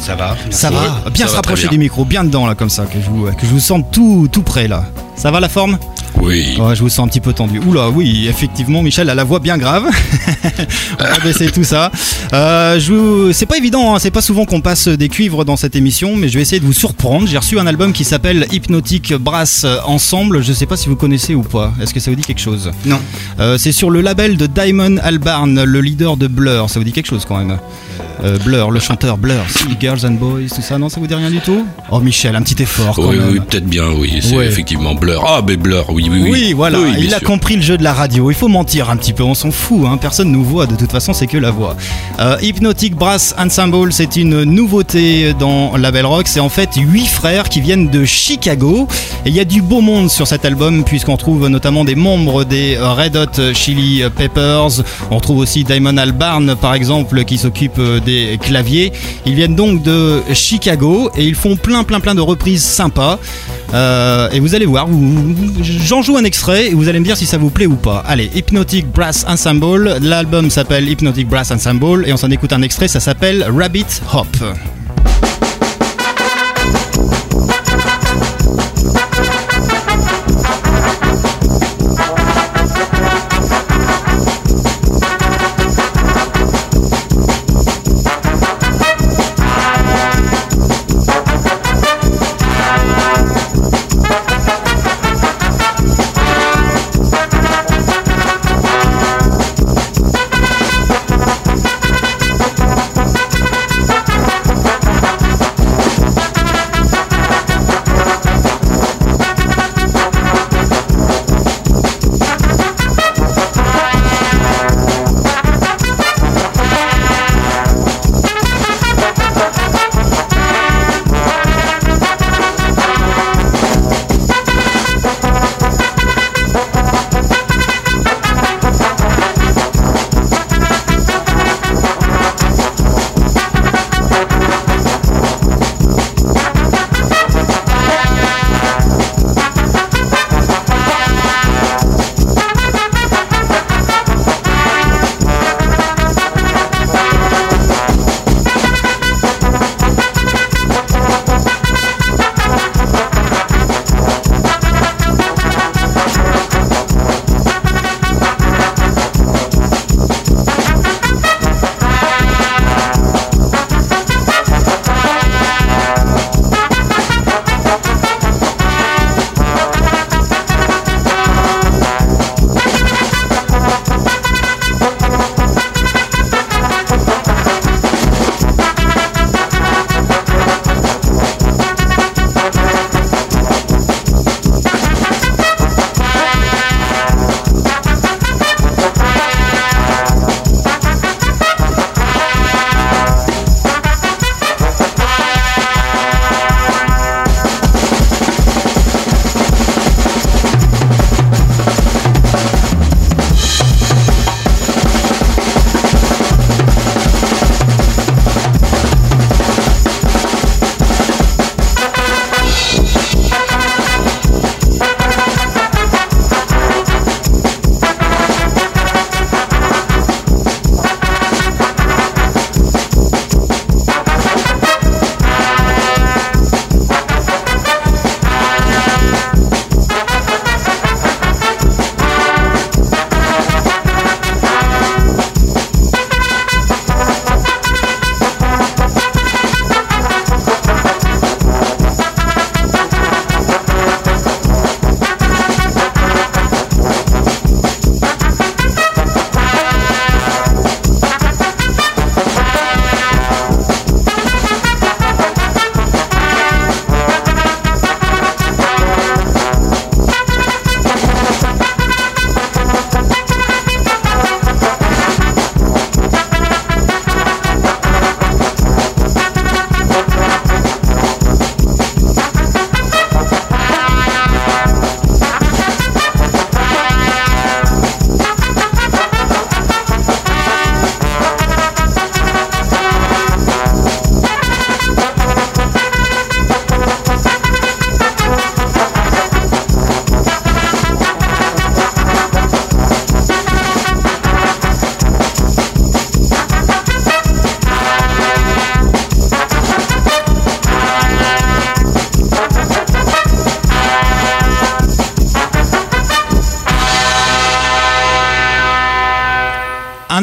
Ça va Ça va Bien ça se va rapprocher bien. du micro, bien dedans là comme ça, que je vous, que je vous sente tout, tout près là. Ça va la forme? Oui. Ouais, je vous sens un petit peu tendu. Oula, oui, effectivement, Michel a la voix bien grave. On va baisser tout ça. Euh, vous... C'est pas évident, hein, c'est pas souvent qu'on passe des cuivres dans cette émission, mais je vais essayer de vous surprendre. J'ai reçu un album qui s'appelle Hypnotic Brass Ensemble. Je sais pas si vous connaissez ou pas. Est-ce que ça vous dit quelque chose? Non. Euh, c'est sur le label de Diamond Albarn, le leader de Blur. Ça vous dit quelque chose quand même? Euh, Blur, le chanteur Blur, Girls and Boys, tout ça, non, ça vous dit rien du tout Oh Michel, un petit effort quand Oui, même. oui, peut-être bien, oui. C'est Ouais. effectivement Blur. Ah, mais Blur, oui, oui, oui. Oui, voilà, Oui, il a sûr. compris le jeu de la radio. Il faut mentir un petit peu, on s'en fout, hein. personne nous voit, de toute façon, c'est que la voix. Euh, Hypnotic Brass Ensemble, c'est une nouveauté dans Label Rock. C'est en fait huit frères qui viennent de Chicago. Et il y a du beau monde sur cet album, puisqu'on trouve notamment des membres des Red Hot Chili Peppers. On trouve aussi Damon Albarn, par exemple, qui s'occupe des claviers. Ils viennent donc de Chicago et ils font plein, plein, plein de reprises sympas. Euh, et vous allez voir, j'en joue un extrait et vous allez me dire si ça vous plaît ou pas. Allez, Hypnotic Brass Ensemble. L'album s'appelle Hypnotic Brass Ensemble et on s'en écoute un extrait, ça s'appelle Rabbit Hop.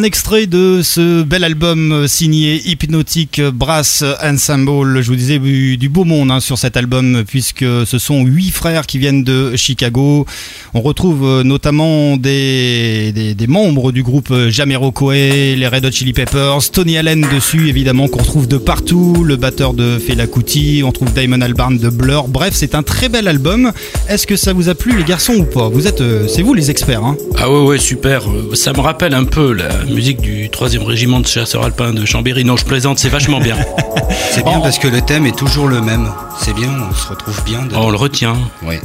Un extrait de ce bel album euh, signé Hypnotic Brass Ensemble. Je vous disais du, beau monde hein, sur cet album puisque ce sont huit frères qui viennent de Chicago. On retrouve euh, notamment des, membres du groupe euh, Jamiroquai, les Red Hot Chili Peppers, Tony Allen dessus évidemment qu'on retrouve de partout, le batteur de Fela Kuti, on trouve Damon Albarn de Blur. Bref, c'est un très bel album. Est-ce que ça vous a plu les garçons ou pas? Vous êtes, euh, c'est vous les experts. Hein? Ah ouais, ouais, super. Ça me rappelle un peu la musique du 3 régiment de chasseurs alpins de Chambéry. Non, je plaisante, c'est vachement bien. C'est bien parce que le thème est toujours le même. C'est bien, on se retrouve bien. dedans. Oh, on le retient. Oui,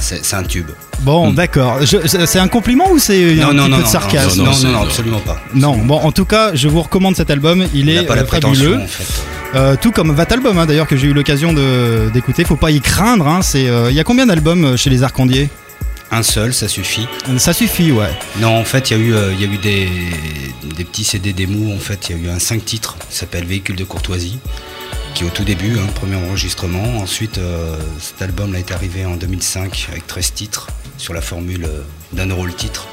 c'est- un tube. Bon, d'accord. Je- C'est un compliment ou c'est un non, petit non, peu de sarcasme non, non, non, non, absolument pas. Non, bon, en tout cas, je vous recommande cet album. Il est pas la euh, prétention, fabuleux. en fait. Euh, tout comme Vat Album, hein, d'ailleurs, que j'ai eu l'occasion de- d'écouter. Faut pas y craindre. hein, c'est, euh, Il y a combien d'albums chez les Arcandiers Un seul, ça suffit. Ça suffit, ouais. Non, en fait, il y a eu, euh, il y a eu des, des petits CD démos. En fait, il y a eu un 5 titres qui s'appelle Véhicule de courtoisie, qui est au tout début, hein, premier enregistrement. Ensuite, euh, cet album là, est arrivé en 2005 avec 13 titres sur la formule euh, d'un euro le titre.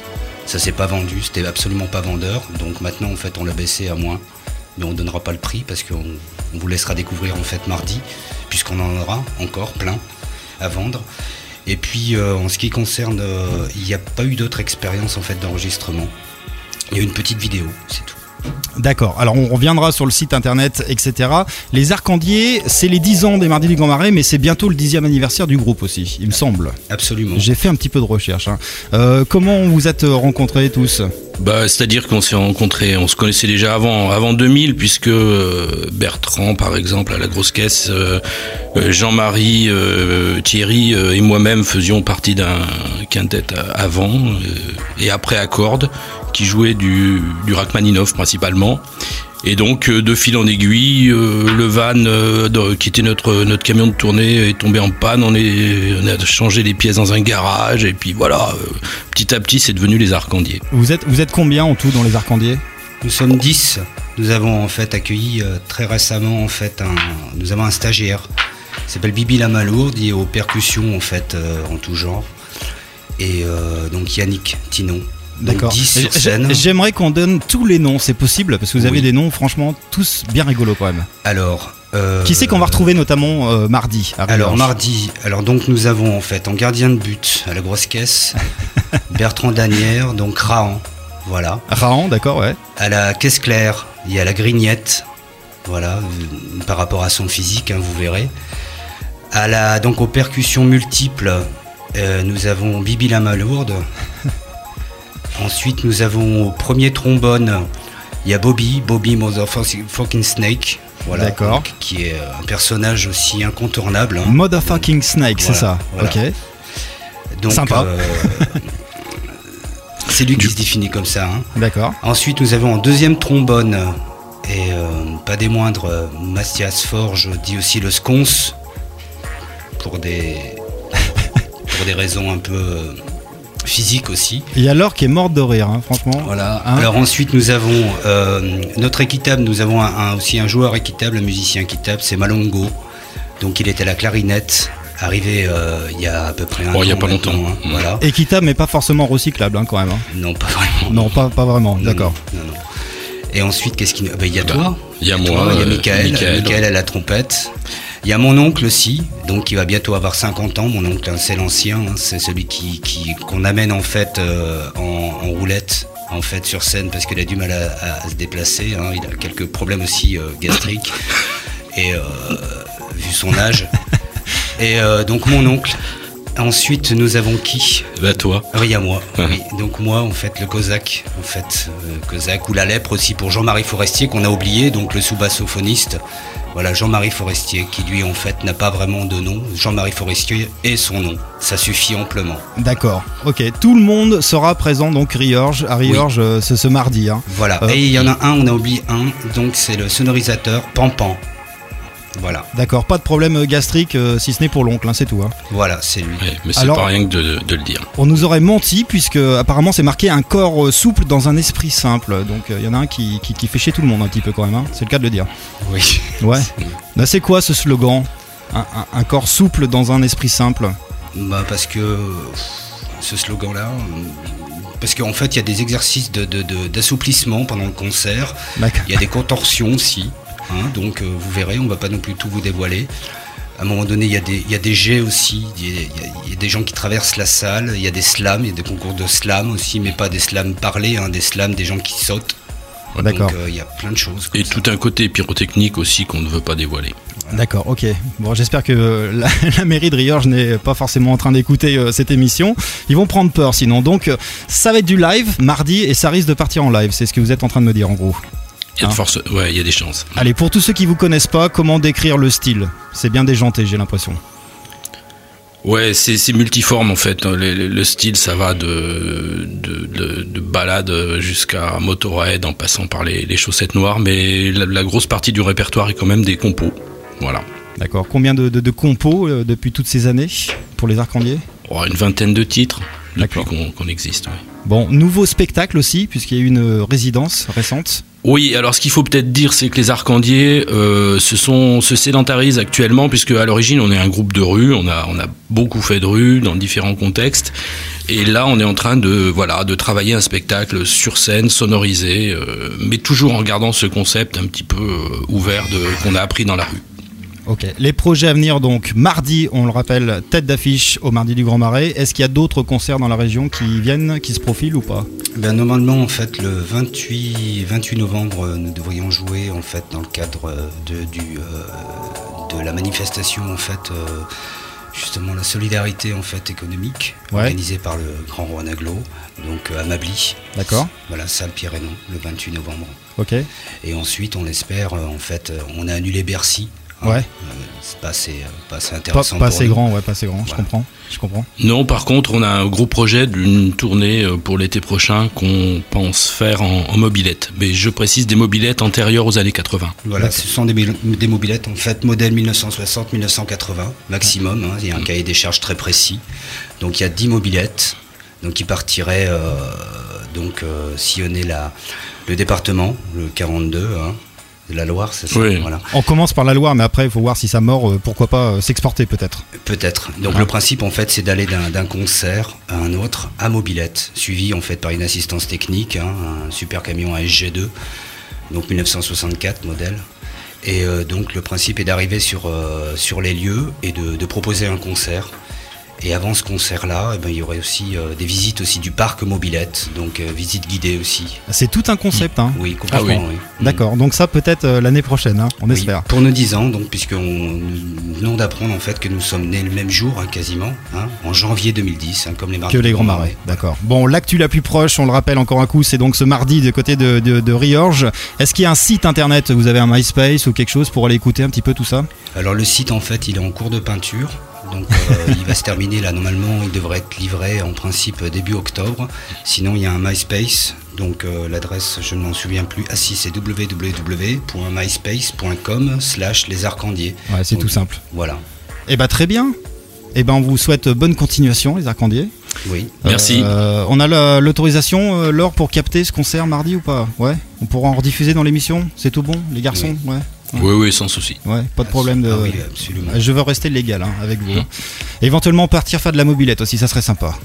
Ça s'est pas vendu, c'était absolument pas vendeur. Donc maintenant, en fait, on l'a baissé à moins. Mais on donnera pas le prix parce qu'on on vous laissera découvrir en fait mardi, puisqu'on en aura encore plein à vendre. Et puis euh, en ce qui concerne, euh, il n'y a pas eu d'autre expérience en fait d'enregistrement. Il y a eu une petite vidéo, c'est tout. D'accord. Alors, on reviendra sur le site internet, etc. Les Arcandiers, c'est les 10 ans des Mardis du Grand Marais, mais c'est bientôt le 10e anniversaire du groupe aussi, il me semble. Absolument. J'ai fait un petit peu de recherche. hein. Euh, comment vous êtes rencontrés tous? Bah, c'est-à-dire qu'on s'est rencontrés, on se connaissait déjà avant, avant 2000, puisque euh, Bertrand, par exemple, à la grosse caisse, euh, euh, Jean-Marie, euh, Thierry euh, et moi-même faisions partie d'un quintet euh, avant euh, et après à cordes, qui jouait du, du Rachmaninoff principalement. Et donc, euh, de fil en aiguille, euh, le van euh, qui était notre, notre camion de tournée est tombé en panne. On, est, on a changé les pièces dans un garage. Et puis voilà, euh, petit à petit, c'est devenu les Arcandiers. vous êtes, vous êtes combien en tout dans les Arcandiers? Nous sommes 10. Nous avons en fait accueilli euh, très récemment en fait un, nous avons un stagiaire. Il s'appelle Bibi Lamalourde, il est aux percussions en fait euh, en tout genre. Et euh, donc Yannick Tinon. D'accord. 10 sur J'ai- scène. J'aimerais qu'on donne tous les noms, c'est possible, parce que vous avez Oui. des noms franchement tous bien rigolos quand même. Alors. euh, Qui c'est qu'on va retrouver notamment euh, mardi Alors mardi, alors donc nous avons en fait en gardien de but à la grosse caisse Bertrand Danière, donc Rahan, voilà. Rahan, d'accord, ouais. À la caisse claire, il y a la grignette, voilà, euh, par rapport à son physique, hein, vous verrez. À la donc aux percussions multiples, euh, nous avons Bibi la Malourde. Ensuite, nous avons au premier trombone, il y a Bobby, Bobby Motherfucking Snake, voilà, D'accord. donc, qui est un personnage aussi incontournable. hein. Motherfucking Snake, c'est ça. Voilà. Ok. Donc, Sympa. euh, c'est lui qui se définit comme ça. hein. D'accord. Ensuite, nous avons en deuxième trombone, et euh, pas des moindres, euh, Mathias Forge dit aussi le sconce, pour des, pour des raisons un peu physiques aussi. Il y a Laure qui est morte de rire, hein, franchement. Voilà. Hein Alors ensuite, nous avons euh, notre équitable, nous avons un- un- aussi un joueur équitable, un musicien équitable, c'est Malongo. Donc il était à la clarinette, arrivé euh, il y a à peu près un Oh, an. il y a pas longtemps. hein, voilà. Équitable, mais pas forcément recyclable hein, quand même. hein. Non, pas vraiment. Non, pas, pas vraiment, d'accord. Non, non. Et ensuite, qu'est-ce qu'il ben, Il y a Bah, toi. il y a moi, Il y a euh. Michael à la trompette. Il y a mon oncle aussi, donc qui va bientôt avoir 50 ans. Mon oncle, c'est l'ancien, hein, c'est celui qui qu'on amène en fait euh, en, roulette, en fait sur scène parce qu'il a du mal à, se déplacer. hein. Il a quelques problèmes aussi euh, gastriques et euh, vu son âge. Et donc mon oncle. Ensuite, nous avons qui Bah toi. Ah Oui, à moi. oui. Donc moi, en fait, le Cosaque, en fait, euh, Cosaque ou la lèpre aussi pour Jean-Marie Forestier qu'on a oublié, donc le sous-bassophoniste. Voilà, Jean-Marie Forestier qui lui en fait n'a pas vraiment de nom. Jean-Marie Forestier est son nom. Ça suffit amplement. D'accord. Ok. Tout le monde sera présent donc Riorge, à Riorge euh, ce, ce mardi. hein. Voilà. Euh, Et il y en a un, on a oublié un, donc c'est le sonorisateur Pampan. Voilà. D'accord. Pas de problème gastrique, euh, si ce n'est pour l'oncle, hein, c'est tout. hein. Voilà, c'est lui. Ouais, mais c'est Alors- pas rien que de, de le dire. On nous aurait menti puisque apparemment c'est marqué un corps euh, souple dans un esprit simple. Donc euh, il y en a un qui, qui, qui fait chier tout le monde un petit peu quand même. hein. C'est le cas de le dire. Oui. Ouais. Bah, c'est quoi ce slogan? Un, un- un corps souple dans un esprit simple? Bah parce que euh, ce slogan-là, euh, parce qu'en fait, il y a des exercices de- de- de- d'assouplissement pendant le concert. D'accord. Il y a des contorsions aussi. Hein, donc, euh, vous verrez, on va pas non plus tout vous dévoiler. À un moment donné, il y a des, il y a des jets aussi. Il y a, il y des gens qui traversent la salle. Il y a des slams, il y a des concours de slam aussi, mais pas des slams parlés, hein, des slams des gens qui sautent. D'accord. Donc, euh, il y a plein de choses. Et tout un côté pyrotechnique aussi qu'on ne veut pas dévoiler. D'accord, ok. Bon, j'espère que euh, la, la mairie de Riorge n'est pas forcément en train d'écouter euh, cette émission. Ils vont prendre peur sinon. Donc, ça va être du live mardi et ça risque de partir en live. C'est ce que vous êtes en train de me dire en gros. Il y a de Hein force, ouais, il y a des chances. Allez, pour tous ceux qui vous connaissent pas, comment décrire le style? C'est bien déjanté, j'ai l'impression. Ouais, c'est c'est multiforme en fait. Le, le- le style, ça va de, de, de, de balade jusqu'à Motorhead en passant par les, les chaussettes noires, mais la, la grosse partie du répertoire est quand même des compos. Voilà. D'accord. Combien de, de- de compos euh, depuis toutes ces années pour les Arcandiers Oh, une vingtaine de titres depuis qu'on existe. Bon, nouveau spectacle aussi, puisqu'il y a eu une euh, résidence récente. Oui, alors ce qu'il faut peut-être dire, c'est que les Arcandiers euh, se, sont, se sédentarisent actuellement, puisque à l'origine, on est un groupe de rue, on a, on a beaucoup fait de rue dans différents contextes. Et là, on est en train de, voilà, de travailler un spectacle sur scène, sonorisé, euh, mais toujours en gardant ce concept un petit peu ouvert qu'on a appris dans la rue. Ok. Les projets à venir, donc mardi, on le rappelle, tête d'affiche au mardi du Grand Marais. Est-ce qu'il y a d'autres concerts dans la région qui viennent, qui se profilent ou pas? Ben, normalement, en fait, le 28, 28 novembre, euh, nous devrions jouer en fait dans le cadre euh, de, du, euh, de la manifestation en fait, euh, justement la solidarité en fait économique Ouais. organisée par le Grand Roi Naglo, donc à Mably. D'accord. Voilà, salle Pierre Hénon, le 28 novembre. Ok. Et ensuite, on espère, en fait, on a annulé Bercy. Ouais. C'est pas assez, euh, pas assez Pas, intéressant. pas pour assez nous. grand, ouais, pas assez grand. Je comprends. Je comprends. Non, par contre, on a un gros projet d'une tournée euh, pour l'été prochain qu'on pense faire en, en mobilette. Mais je précise des mobilettes antérieures aux années 80. Voilà, ce sont des, des mobilettes en fait modèle 1960-1980 maximum. hein. il y a un cahier des charges très précis. Donc il y a 10 mobilettes donc qui partiraient euh, donc euh, sillonner la, le département, le 42 hein, de la Loire, c'est ça Oui. voilà. On commence par la Loire, mais après, il faut voir si ça mord, euh, pourquoi pas euh, s'exporter peut-être. Peut-être. Donc Ah. le principe en fait c'est d'aller d'un d'un concert à un autre à mobilette, suivi en fait par une assistance technique, hein, un super camion ASG2, donc 1964 modèle. Et euh, donc le principe est d'arriver sur, euh, sur les lieux et de, de proposer un concert. Et avant ce concert-là, eh ben, il y aurait aussi euh, des visites aussi du parc mobilette, donc euh, visites guidées aussi. C'est tout un concept, hein Oui, complètement. oui. D'accord, donc ça peut-être euh, l'année prochaine, hein, on Oui, espère. Pour nos 10 ans, donc, puisqu'on nous venons d'apprendre en fait que nous sommes nés le même jour, hein, quasiment, hein, en janvier 2010, hein, comme les Que les grands marais, d'accord. Bon, l'actu la plus proche, on le rappelle encore un coup, c'est donc ce mardi de côté de, de, de Riorges. Est-ce qu'il y a un site internet Vous avez un MySpace ou quelque chose pour aller écouter un petit peu tout ça? Alors le site en fait il est en cours de peinture. Donc euh, il va se terminer là normalement il devrait être livré en principe début octobre. Sinon il y a un MySpace. Donc euh, l'adresse je ne m'en souviens plus. Ah si c'est www.myspace.com slash les arcandiers. Ouais, c'est tout simple. Voilà. Eh ben très bien. Eh ben on vous souhaite bonne continuation les Arcandiers. Oui. Merci. Euh, on a la- l'autorisation, euh, Laure, pour capter ce concert mardi ou pas? Ouais. On pourra en rediffuser dans l'émission. C'est tout bon, les garçons? Ouais. Oui, oui, sans souci. Ouais, pas de problème de. Ah oui, absolument. Je veux rester légal hein, avec vous. Mmh. Éventuellement partir faire de la mobilette aussi, ça serait sympa.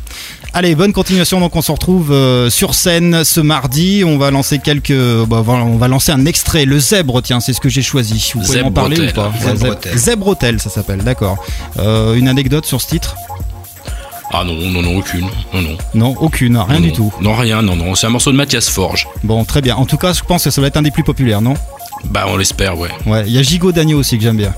Allez, bonne continuation. Donc on se retrouve euh, sur scène ce mardi. On va lancer quelques. bah, on va lancer un extrait. Le zèbre, tiens, c'est ce que j'ai choisi. Vous pouvez m'en parler Hotel. ou pas Zèbre Hotel. Zèbre Hotel, ça s'appelle. D'accord. Euh, une anecdote sur ce titre Ah non, non, non, aucune. Non, non. Non, aucune, rien Non, du non. tout. Non, rien, non, non. C'est un morceau de Mathias Forge. Bon, très bien. En tout cas, je pense que ça va être un des plus populaires, non? Bah, on l'espère, ouais. Ouais. Il y a Gigot d'Agneau aussi que j'aime bien.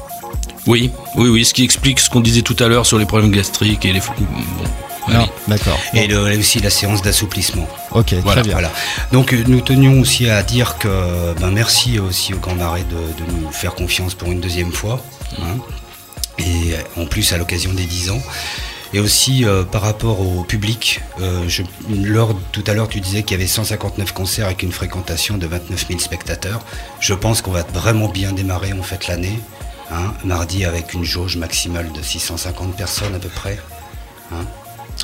Oui, oui, oui, ce qui explique ce qu'on disait tout à l'heure sur les problèmes gastriques et les. Bon, d'accord. Et, le- aussi la séance d'assouplissement. Ok, Voilà, très bien. Voilà. Donc euh, nous tenions aussi à dire que ben, merci aussi au Grand Marais de, de nous faire confiance pour une deuxième fois. hein. Et euh, en plus à l'occasion des 10 ans. Et aussi euh, par rapport au public, euh, je, Laure, tout à l'heure tu disais qu'il y avait 159 concerts avec une fréquentation de 29 000 spectateurs. Je pense qu'on va vraiment bien démarrer en fait l'année. hein, mardi avec une jauge maximale de 650 personnes à peu près. hein.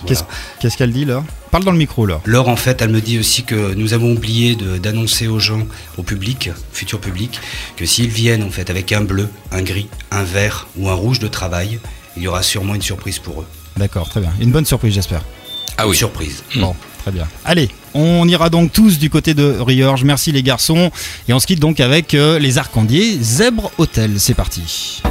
Qu'est-ce Voilà. qu'est-ce qu'elle dit là Parle dans le micro là. Laure, en fait, elle me dit aussi que nous avons oublié d'annoncer aux gens, au public, futur public, que s'ils viennent en fait avec un bleu, un gris, un vert ou un rouge de travail, il y aura sûrement une surprise pour eux. D'accord, très bien. Une bonne surprise, j'espère. Ah oui. Surprise. Bon, très bien. Allez, on ira donc tous du côté de Riorge. Merci les garçons. Et on se quitte donc avec euh, les Arcandiers Zèbre Hôtel. C'est parti.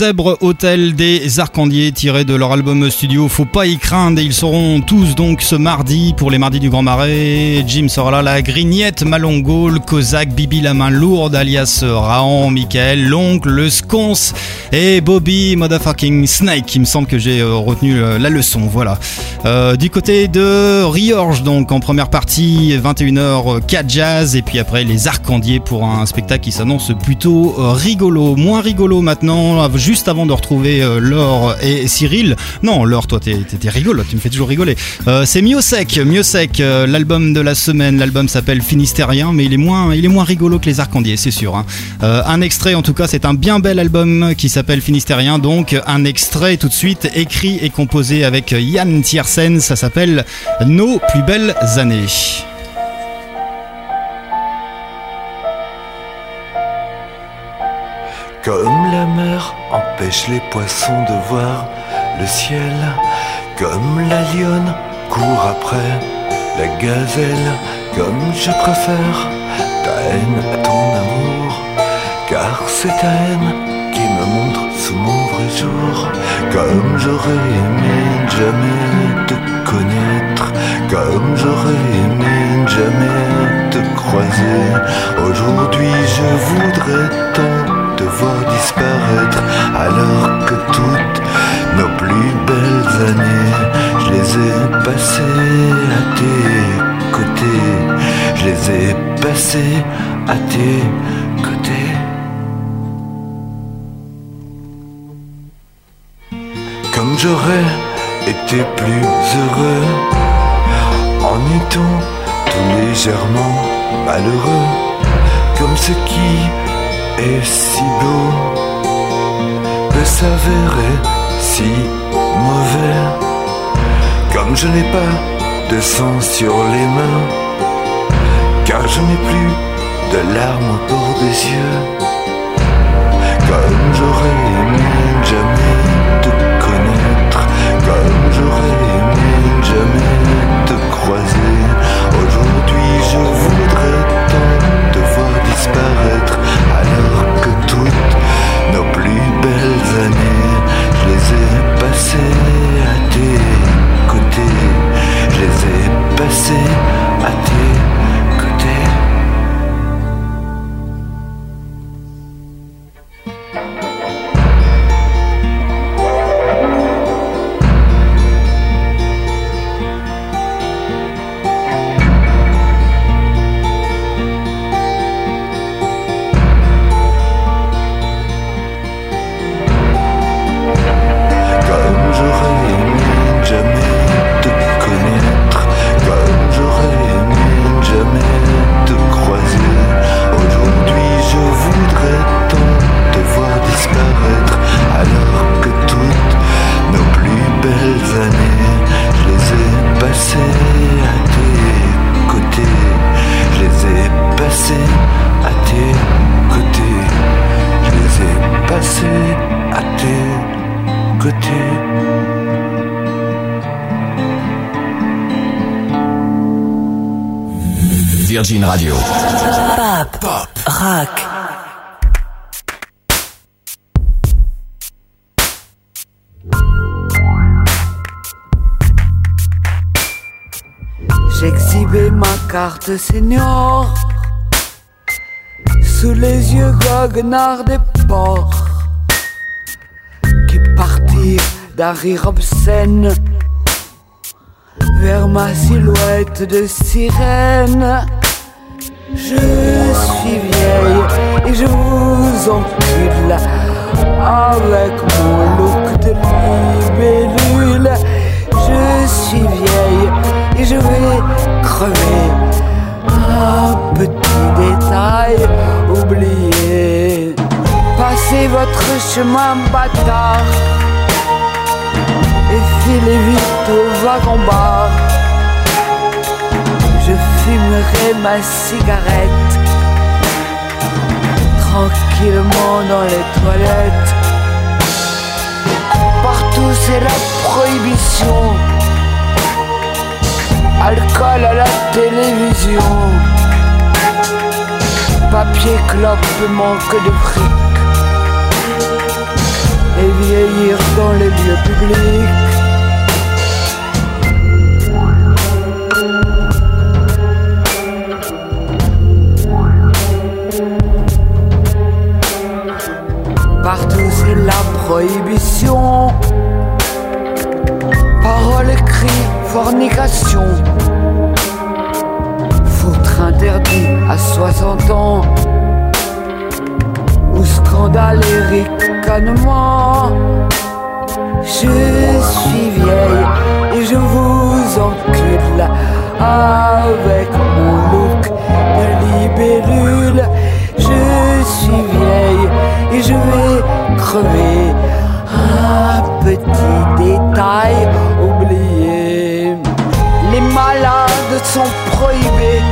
Zèbre Hôtel des Arcandiers tiré de leur album studio Faut pas y craindre. Ils seront tous donc ce mardi pour les mardis du Grand Marais. Jim sera là, la Grignette, Malongo, le Cosaque, Bibi la main lourde, alias Raon, Michael, l'oncle, le Sconce et Bobby Motherfucking Snake. Il me semble que j'ai euh, retenu euh, la leçon. Voilà. Euh, du côté de Riorge, donc en première partie, 21h, 4 jazz, et puis après les Arcandiers pour un spectacle qui s'annonce plutôt rigolo. Moins rigolo maintenant, av- juste avant de retrouver euh, Laure et Cyril. Non, Laure, toi t'es rigolo, tu me fais toujours rigoler. Euh, c'est Miosec, Miosec, euh, l'album de la semaine. L'album s'appelle Finistérien, mais il est moins, rigolo que les Arcandiers, c'est sûr. hein. Un extrait, en tout cas, c'est un bien bel album qui s'appelle Finistérien. Donc, un extrait tout de suite écrit et composé avec Yann Tiersen. Ça s'appelle Nos plus belles années. Comme la mer empêche les poissons de voir le ciel, comme la lionne court après la gazelle, comme je préfère ta haine à ton amour, car c'est ta haine qui me montre sous mon vrai jour, comme j'aurais aimé jamais te connaître, comme j'aurais aimé jamais te croiser. Aujourd'hui je voudrais tant te disparaître alors que toutes nos plus belles années je les ai passées à tes côtés. Je les ai passées à tes côtés. Comme j'aurais été plus heureux en étant tout légèrement malheureux comme ce qui est si beau peut s'avérer si mauvais comme je n'ai pas de sang sur les mains car je n'ai plus de larmes au bord des yeux comme j'aurais aimé je les ai passées à tes senior. Sous les yeux goguenards des porcs. Qui partirent d'un rire obscène Vers ma silhouette de sirène. Je suis vieille et je vous encule. Avec mon look de libellule. Je suis vieille et je vais crever petit détail oublié Passez votre chemin bâtard Et filez vite au wagon-bar Je fumerai ma cigarette Tranquillement dans les toilettes. Partout c'est la prohibition Alcool à la télévision Papier clope manque de fric vieillir dans les lieux publics. Partout c'est la prohibition. Paroles, cris, fornication. Foutre interdit à 60 ans. Ou scandale et ricanement. Je suis vieille et je vous encule avec mon look de libellule. Je suis vieille et je vais crever. Un petit détail oublié. Les malades sont prohibés.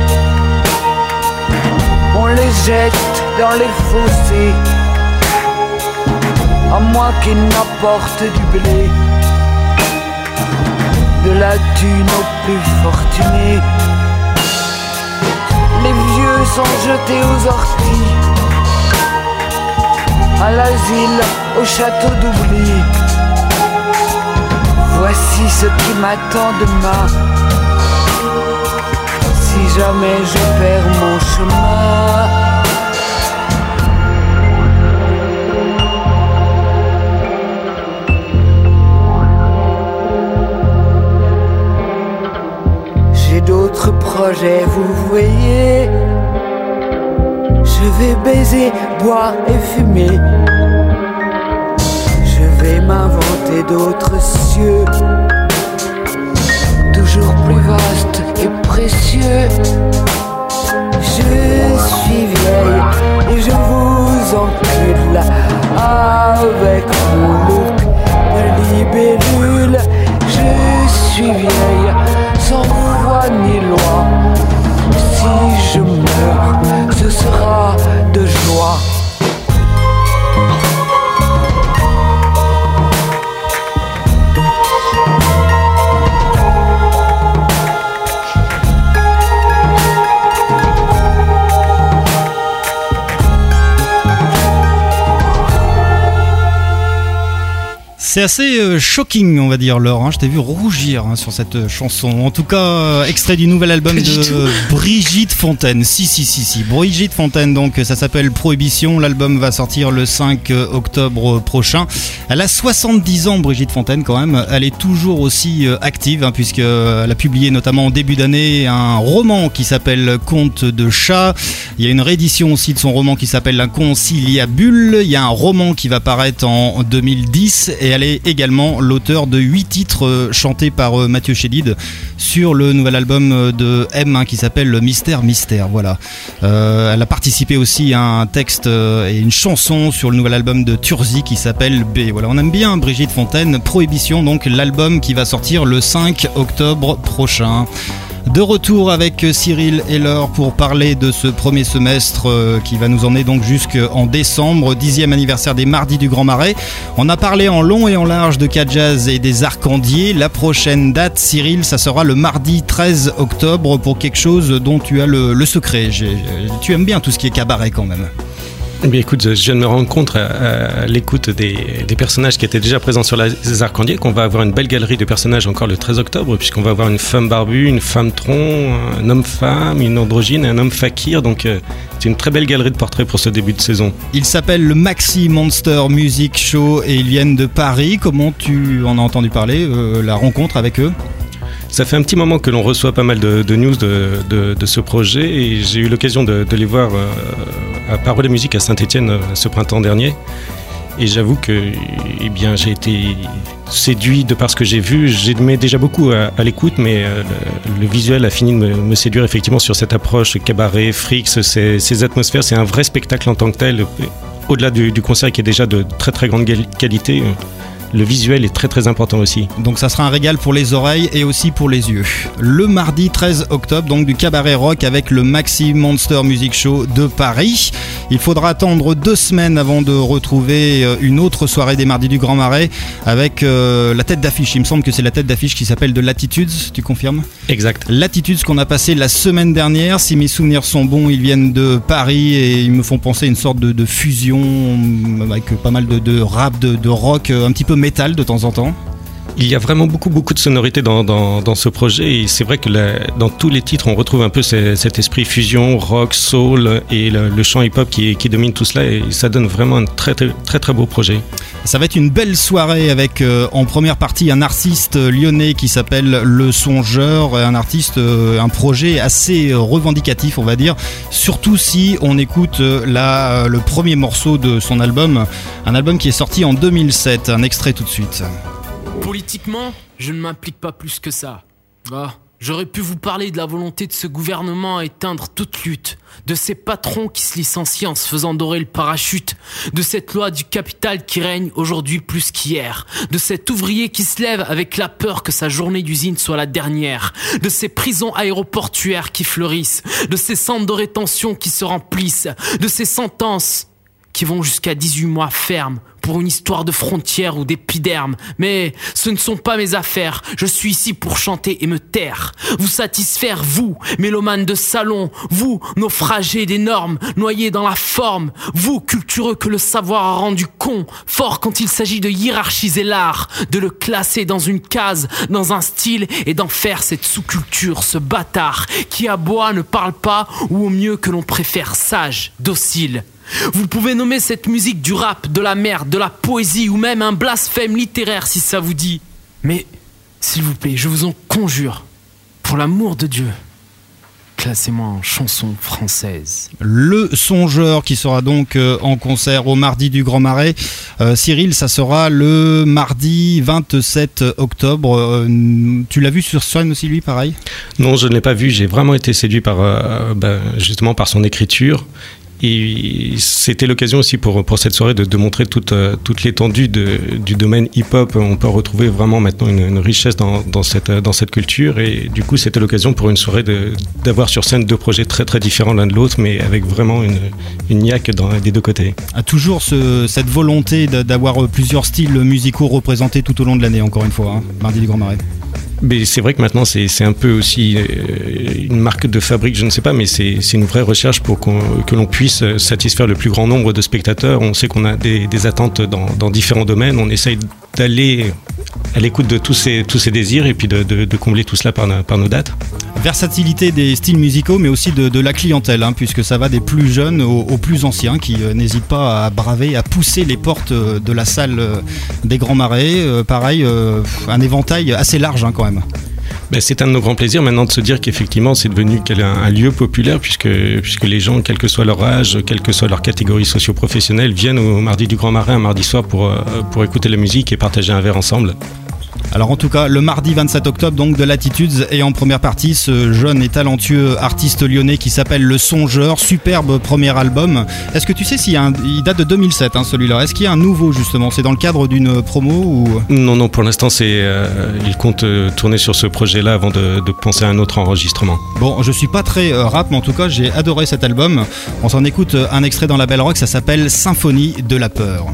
On les jette dans les fossés. À moins qu'ils n'apportent du blé. De la thune aux plus fortunés. Les vieux sont jetés aux orties. À l'asile, au château d'oubli. Voici ce qui m'attend demain. Jamais je perds mon chemin. J'ai d'autres projets, vous voyez. Je vais baiser, boire et fumer. Je vais m'inventer d'autres cieux. Toujours plus vastes Je suis vieille et je vous encule avec mon look de libellule. Je suis vieille sans foi ni loi. Si je meurs, ce sera de joie. C'est assez euh, shocking, on va dire, Laure. hein. Je t'ai vu rougir hein, sur cette euh, chanson. En tout cas, euh, extrait du nouvel album de Brigitte Fontaine. Si, si, si, si. Brigitte Fontaine, donc, ça s'appelle Prohibition. L'album va sortir le 5 octobre prochain. Elle a 70 ans, Brigitte Fontaine, quand même. Elle est toujours aussi euh, active, hein, puisqu'elle a publié notamment en début d'année un roman qui s'appelle Conte de chat. Il y a une réédition aussi de son roman qui s'appelle Inconciliabule. Il y a un roman qui va paraître en 2010 et elle est également l'auteur de 8 titres euh, chantés par euh, Mathieu Chédid sur le nouvel album euh, de M hein, qui s'appelle Mystère Mystère. Voilà. Euh, elle a participé aussi à un texte euh, et une chanson sur le nouvel album de Turzi qui s'appelle B. On aime bien Brigitte Fontaine. Prohibition, donc l'album qui va sortir le 5 octobre prochain. De retour avec Cyril et Laure pour parler de ce premier semestre euh, qui va nous emmener donc jusqu'en décembre, dixième anniversaire des Mardis du Grand Marais. On a parlé en long et en large de K-Jazz et des Arcandiers. La prochaine date, Cyril, ça sera le mardi 13 octobre pour quelque chose dont tu as le, secret. Tu aimes bien tout ce qui est cabaret quand même. Eh écoute, je viens de me rendre compte à, à l'écoute des, des personnages qui étaient déjà présents sur les Arcandiers qu'on va avoir une belle galerie de personnages encore le 13 octobre, puisqu'on va avoir une femme barbue, une femme tronc, un homme-femme, une androgyne et un homme fakir. Donc, euh, c'est une très belle galerie de portraits pour ce début de saison. Ils s'appellent le Maxi Monster Music Show et ils viennent de Paris. Comment tu en as entendu parler, euh, la rencontre avec eux? Ça fait un petit moment que l'on reçoit pas mal de, news de, ce projet et j'ai eu l'occasion de, les voir euh, à Parole et Musique à Saint-Etienne ce printemps dernier. Et j'avoue que eh bien, j'ai été séduit de par ce que j'ai vu. J'aimais déjà beaucoup à, l'écoute, mais euh, le, visuel a fini de me, séduire effectivement sur cette approche cabaret, frix, ces, atmosphères. C'est un vrai spectacle en tant que tel. Au-delà du, du concert qui est déjà de très très grande qualité, le visuel est très très important aussi. Donc ça sera un régal pour les oreilles et aussi pour les yeux. Le mardi 13 octobre, donc du cabaret rock avec le Maxi Monster Music Show de Paris. Il faudra attendre deux semaines avant de retrouver euh, une autre soirée des mardis du Grand Marais avec euh, la tête d'affiche. Il me semble que c'est la tête d'affiche qui s'appelle de Latitudes, tu confirmes? Exact. Latitudes qu'on a passé la semaine dernière. Si mes souvenirs sont bons, ils viennent de Paris et ils me font penser à une sorte de, de fusion avec pas mal de, de rap, de, de rock, euh, un petit peu métal de temps en temps. Il y a vraiment beaucoup beaucoup de sonorités dans, dans, ce projet. Et c'est vrai que dans tous les titres on retrouve un peu ce- cet esprit fusion, rock, soul et le, chant hip-hop qui, domine tout cela. Et ça donne vraiment un très très très, très beau projet. Ça va être une belle soirée avec euh, en première partie un artiste euh, lyonnais qui s'appelle Le Songeur, un artiste, euh, un projet assez revendicatif on va dire, surtout si on écoute la, le premier morceau de son album, un album qui est sorti en 2007, un extrait tout de suite. Politiquement, je ne m'implique pas plus que ça. Ah, J'aurais pu vous parler de la volonté de ce gouvernement à éteindre toute lutte, de ces patrons qui se licencient en se faisant dorer le parachute, de cette loi du capital qui règne aujourd'hui plus qu'hier, de cet ouvrier qui se lève avec la peur que sa journée d'usine soit la dernière, de ces prisons aéroportuaires qui fleurissent, de ces centres de rétention qui se remplissent, de ces sentences qui vont jusqu'à 18 mois ferme pour une histoire de frontières ou d'épiderme. Mais ce ne sont pas mes affaires. Je suis ici pour chanter et me taire. Vous satisfaire, vous, mélomanes de salon. Vous, naufragés des normes, noyés dans la forme. Vous, cultureux que le savoir a rendu con. Fort quand il s'agit de hiérarchiser l'art, de le classer dans une case, dans un style et d'en faire cette sous-culture, ce bâtard qui aboie, ne parle pas ou au mieux que l'on préfère sage, docile. Vous pouvez nommer cette musique du rap, de la merde, de la poésie ou même un blasphème littéraire si ça vous dit. Mais, s'il vous plaît, je vous en conjure, pour l'amour de Dieu, classez-moi en chanson française. Le Songeur qui sera donc euh, en concert au mardi du Grand Marais. Euh, Cyril, ça sera le mardi 27 octobre. Euh, tu l'as vu sur scène aussi lui, pareil? Non, je ne l'ai pas vu. J'ai vraiment été séduit par euh, ben, justement par son écriture. Et c'était l'occasion aussi pour, pour cette soirée de, de montrer toute, euh, toute l'étendue du domaine hip-hop. On peut retrouver vraiment maintenant une, richesse dans, dans, cette, dans cette culture. Et du coup, c'était l'occasion pour une soirée d'avoir sur scène deux projets très très différents l'un de l'autre, mais avec vraiment une, une niaque des deux côtés. a toujours ce- cette volonté d'avoir euh, plusieurs styles musicaux représentés tout au long de l'année, encore une fois, hein, mardi du Grand Marais. Mais c'est vrai que maintenant, c'est un peu aussi euh, une marque de fabrique, je ne sais pas, mais c'est une vraie recherche pour que l'on puisse euh, satisfaire le plus grand nombre de spectateurs. On sait qu'on a des, des attentes dans, dans différents domaines. On essaye d'aller à l'écoute de tous ces, désirs et puis de, combler tout cela par, nos- dates. Versatilité des styles musicaux, mais aussi de, la clientèle, hein, puisque ça va des plus jeunes aux, plus anciens qui euh, n'hésitent pas à braver, à pousser les portes euh, de la salle euh, des Grands Marais. Pareil, un éventail assez large hein, quand même. Ben, c'est un de nos grands plaisirs maintenant de se dire qu'effectivement c'est devenu un, lieu populaire puisque, puisque les gens, quel que soit leur âge, quelle que soit leur catégorie socio-professionnelle, viennent au mardi du Grand Marais un mardi soir euh, pour écouter la musique et partager un verre ensemble. Alors en tout cas, le mardi 27 octobre, donc de Latitudes, et en première partie, ce jeune et talentueux artiste lyonnais qui s'appelle Le Songeur, superbe premier album. Est-ce que tu sais s'il y a un... Il date de 2007, hein, celui-là? Est-ce qu'il y a un nouveau, justement? C'est dans le cadre d'une promo ou... Non, non, pour l'instant, c'est, euh, il compte euh, tourner sur ce projet-là avant de, de penser à un autre enregistrement. Bon, je suis pas très euh, rap, mais en tout cas, j'ai adoré cet album. On s'en écoute un extrait dans la Belle Rock, ça s'appelle Symphonie de la peur.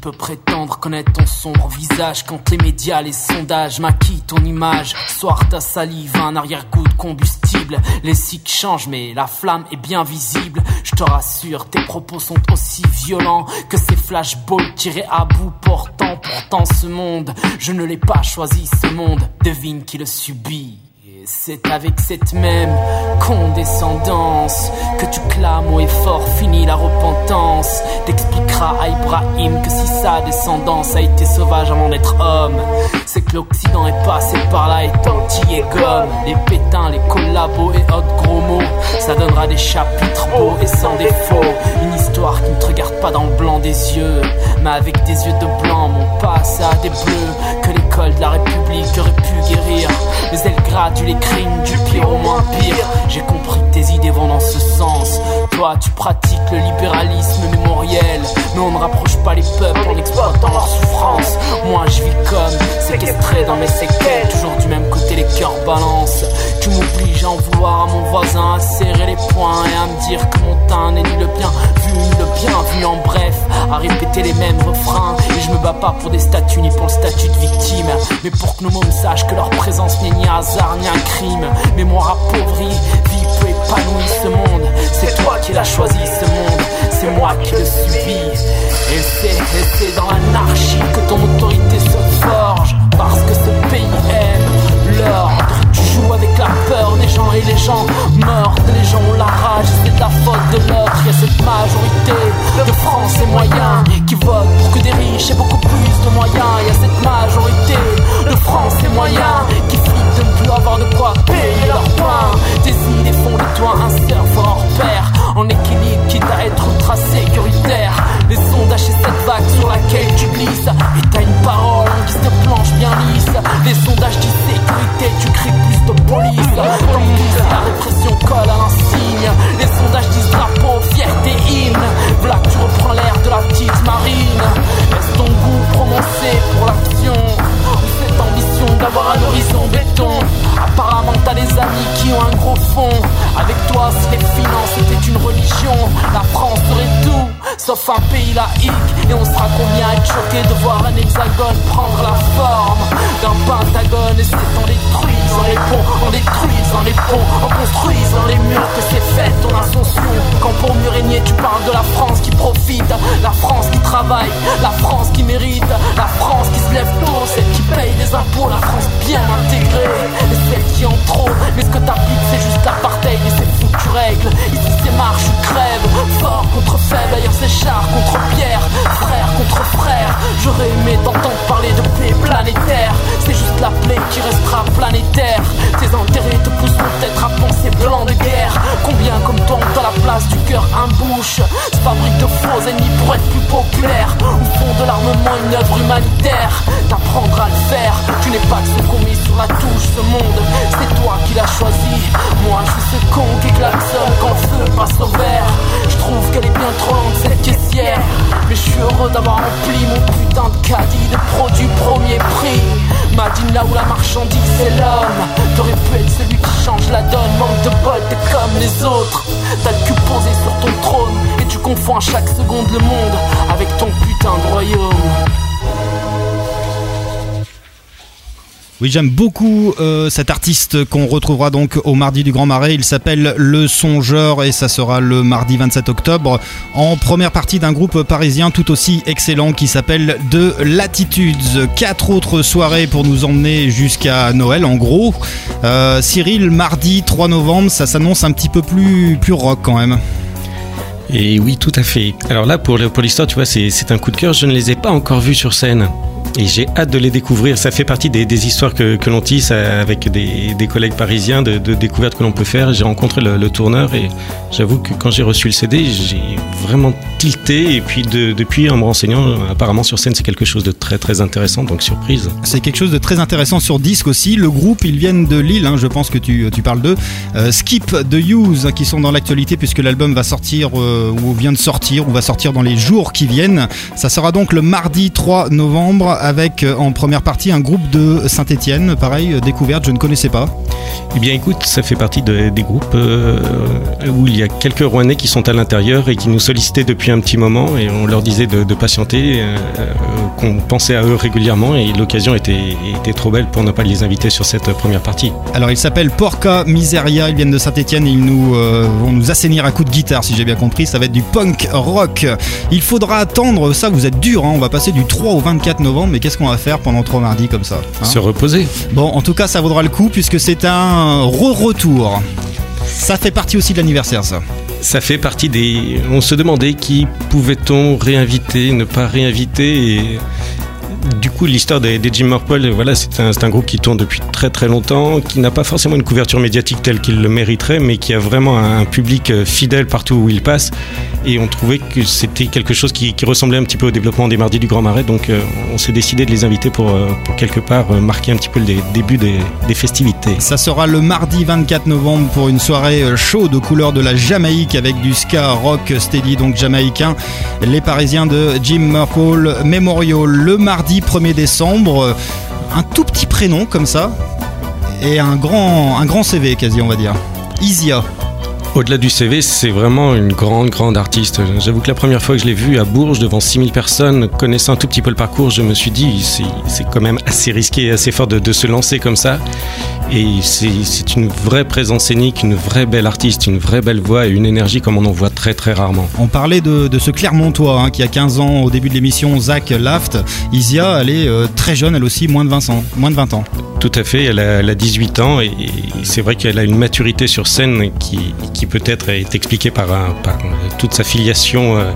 Peut prétendre connaître ton sombre visage quand les médias, les sondages maquillent ton image. Soir ta salive, un arrière-goût de combustible. Les cycles changent mais la flamme est bien visible. Je te rassure, tes propos sont aussi violents Que ces flashballs tirés à bout portant Pourtant ce monde, je ne l'ai pas choisi ce monde. Devine qui le subit c'est avec cette même condescendance que tu clames haut et fort, fini la repentance. T'expliqueras à Ibrahim que si sa descendance a été sauvage avant d'être homme, c'est que l'Occident est passé par là et tortille et gomme. Les pétins, les collabos et autres gros mots, ça donnera des chapitres beaux et sans défaut. Une histoire qui ne te regarde pas dans le blanc des yeux, mais avec des yeux de blanc, mon passé a des bleus de la République aurait pu guérir. Mais elle gradue les crimes du pire au moins pire. J'ai compris que tes idées vont dans ce sens. Toi, tu pratiques le libéralisme mémoriel. Mais on ne rapproche pas les peuples en exploitant leur souffrance. Moi, je vis comme séquestré dans mes séquelles. Toujours du même côté, les cœurs balancent. Tu m'obliges à en vouloir à mon voisin, à serrer les poings et à me dire que mon teint n'est ni le bien vu ni le bien vu. En bref, à répéter les mêmes refrains. Et je me bats pas pour des statuts ni pour le statut de victime. Mais pour que nos mômes sachent que leur présence n'est ni hasard ni un crime. Mémoire appauvrie, vie peu épanouie ce monde. C'est toi qui l'as choisi ce monde, c'est moi qui le subis. Et c'est dans l'anarchie que ton autorité se forge. Parce que ce pays aime l'ordre. Tu joues avec la peur des gens et les gens mordent. Les gens ont la rage, c'est de la faute de l'autre. Il y a cette majorité de Français moyens qui votent pour que des riches aient beaucoup plus de moyens. Il y a cette majorité de Français moyens qui flippent de ne plus avoir de quoi payer leur pain. Tes idées font de toi un hors pair. En équilibre, quitte à être ultra sécuritaire. Les sondages, c'est cette vague sur laquelle tu glisses. Et t'as une parole en guise de planche bien lisse. Les sondages disent sécurité, tu cries plus de police. Que la répression colle à l'insigne. Les sondages disent drapeau, fierté, hymne. Voilà tu reprends l'air de la petite marine. Est-ce ton goût prononcé Sauf un pays laïque. Et on sera combien à être choqués de voir un hexagone prendre la forme D'un pentagone Et c'est en détruisant les ponts En détruisant les ponts En construisant les murs que c'est fait ton ascension. Quand pour mieux régner tu parles de la France qui profite La France qui travaille La France qui mérite La France qui se lève tôt Celle qui paye les impôts La France bien intégrée. Et celle qui en trop Mais ce que t'appliques c'est juste l'apartheid foutu règle. Ici c'est marche ou crève. Fort contre faible Ailleurs c'est char contre pierre. Frère contre frère. J'aurais aimé t'entendre parler de paix planétaire. C'est juste la plaie qui restera planétaire. Tes intérêts te pousseront peut-être à penser blanc de guerre. Combien comme toi ont à la place du cœur un bouche Se fabrique de faux ennemis pour être plus populaire. Ou font de l'armement une œuvre humanitaire. T'apprendras à le faire. Tu n'es pas que ce qu'on met sur la touche ce monde. C'est toi qui l'as choisi. Moi je suis ce con qui quand le feu passe au vert. Je trouve qu'elle est bien trop lente cette caissière. Mais je suis heureux d'avoir rempli mon putain de caddie de produits premier prix. Madine là où la marchandise c'est l'homme. T'aurais pu être celui qui change la donne. Manque de bol t'es comme les autres. T'as le cul posé sur ton trône. Et tu confonds à chaque seconde le monde Avec ton putain de royaume Oui, j'aime beaucoup euh, cet artiste qu'on retrouvera donc au mardi du Grand Marais. Il s'appelle Le Songeur et ça sera le mardi 27 octobre en première partie d'un groupe parisien tout aussi excellent qui s'appelle The Latitudes. Quatre autres soirées pour nous emmener jusqu'à Noël en gros. Euh, Cyril, mardi 3 novembre, ça s'annonce un petit peu plus, plus rock quand même. Et oui, tout à fait. Alors là, pour, l'histoire, tu vois, c'est un coup de cœur. Je ne les ai pas encore vus sur scène. Et j'ai hâte de les découvrir. Ça fait partie des, histoires que, l'on tisse avec des, collègues parisiens, de, de découvertes que l'on peut faire. J'ai rencontré le, tourneur et j'avoue que quand j'ai reçu le CD, j'ai vraiment tilté. Et puis de- depuis, en me renseignant, apparemment sur scène, c'est quelque chose de très très intéressant. Donc surprise. C'est quelque chose de très intéressant sur disque aussi. Le groupe, ils viennent de Lille, hein, je pense que tu, parles d'eux. Euh, Skip the Use, qui sont dans l'actualité puisque l'album va sortir, euh, ou vient de sortir, ou va sortir dans les jours qui viennent. Ça sera donc le mardi 3 novembre avec euh, en première partie un groupe de Saint-Etienne, pareil, euh, découverte, je ne connaissais pas. Eh bien écoute, ça fait partie de- des groupes euh, où il y a quelques Rouennais qui sont à l'intérieur et qui nous sollicitaient depuis un petit moment et on leur disait de, de patienter, euh, qu'on pensait à eux régulièrement et l'occasion était, était trop belle pour ne pas les inviter sur cette première partie. Alors ils s'appellent Porca Miseria, ils viennent de Saint-Etienne et ils nous, euh, vont nous assainir à coups de guitare si j'ai bien compris, ça va être du punk rock. Il faudra attendre, ça vous êtes dur, hein, on va passer du 3 au 24 novembre, mais qu'est-ce qu'on va faire pendant trois mardis comme ça hein Se reposer. Bon, en tout cas ça vaudra le coup puisque c'est un re-retour. Ça fait partie aussi de l'anniversaire ça. Ça fait partie des... On se demandait qui pouvait-on réinviter, ne pas réinviter et du coup, l'histoire des, Jim Murple, voilà, c'est un, groupe qui tourne depuis très très longtemps, qui n'a pas forcément une couverture médiatique telle qu'il le mériterait, mais qui a vraiment un, public euh, fidèle partout où il passe. Et on trouvait que c'était quelque chose qui, ressemblait un petit peu au développement des Mardis du Grand Marais, donc euh, on s'est décidé de les inviter pour, euh, pour quelque part marquer un petit peu le dé- début des, festivités. Ça sera le mardi 24 novembre pour une soirée chaude aux couleurs de la Jamaïque avec du ska rock steady donc jamaïcain. Les Parisiens de Jim Murple Memorial le mardi 1er décembre. Euh, Un tout petit prénom comme ça et un grand, un grand CV quasi on va dire. Isia. Au-delà du CV, c'est vraiment une grande, grande artiste. J'avoue que la première fois que je l'ai vue à Bourges, devant 6000 personnes, connaissant un tout petit peu le parcours, je me suis dit, c'est quand même assez risqué et assez fort de, de se lancer comme ça. Et c'est c'est une vraie présence scénique, une vraie belle artiste, une vraie belle voix et une énergie comme on en voit très, très rarement. On parlait de, de ce Clermontois hein, qui a 15 ans au début de l'émission, Zach Laft. Isia, elle est euh, très jeune, elle aussi, moins de 20 ans. Moins de 20 ans. Tout à fait, elle a, elle a 18 ans et, et c'est vrai qu'elle a une maturité sur scène qui, qui peut-être est expliquée par, toute sa filiation euh,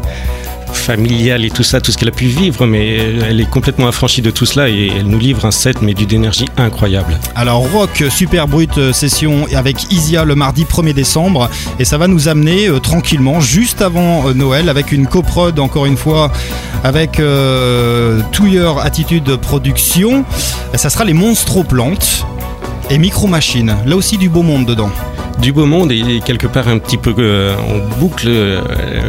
familiale et tout ça, tout ce qu'elle a pu vivre, mais elle est complètement affranchie de tout cela et elle nous livre un set mais d'une énergie incroyable. Alors rock super brut euh, session avec Isia le mardi 1er décembre et ça va nous amener euh, tranquillement juste avant Noël avec une coprod encore une fois avec euh, Touyer Attitude Production. Ça sera les Monstroplantes et Micro Machine. Là aussi du beau monde dedans. Du beau monde et quelque part un petit peu euh, on boucle euh,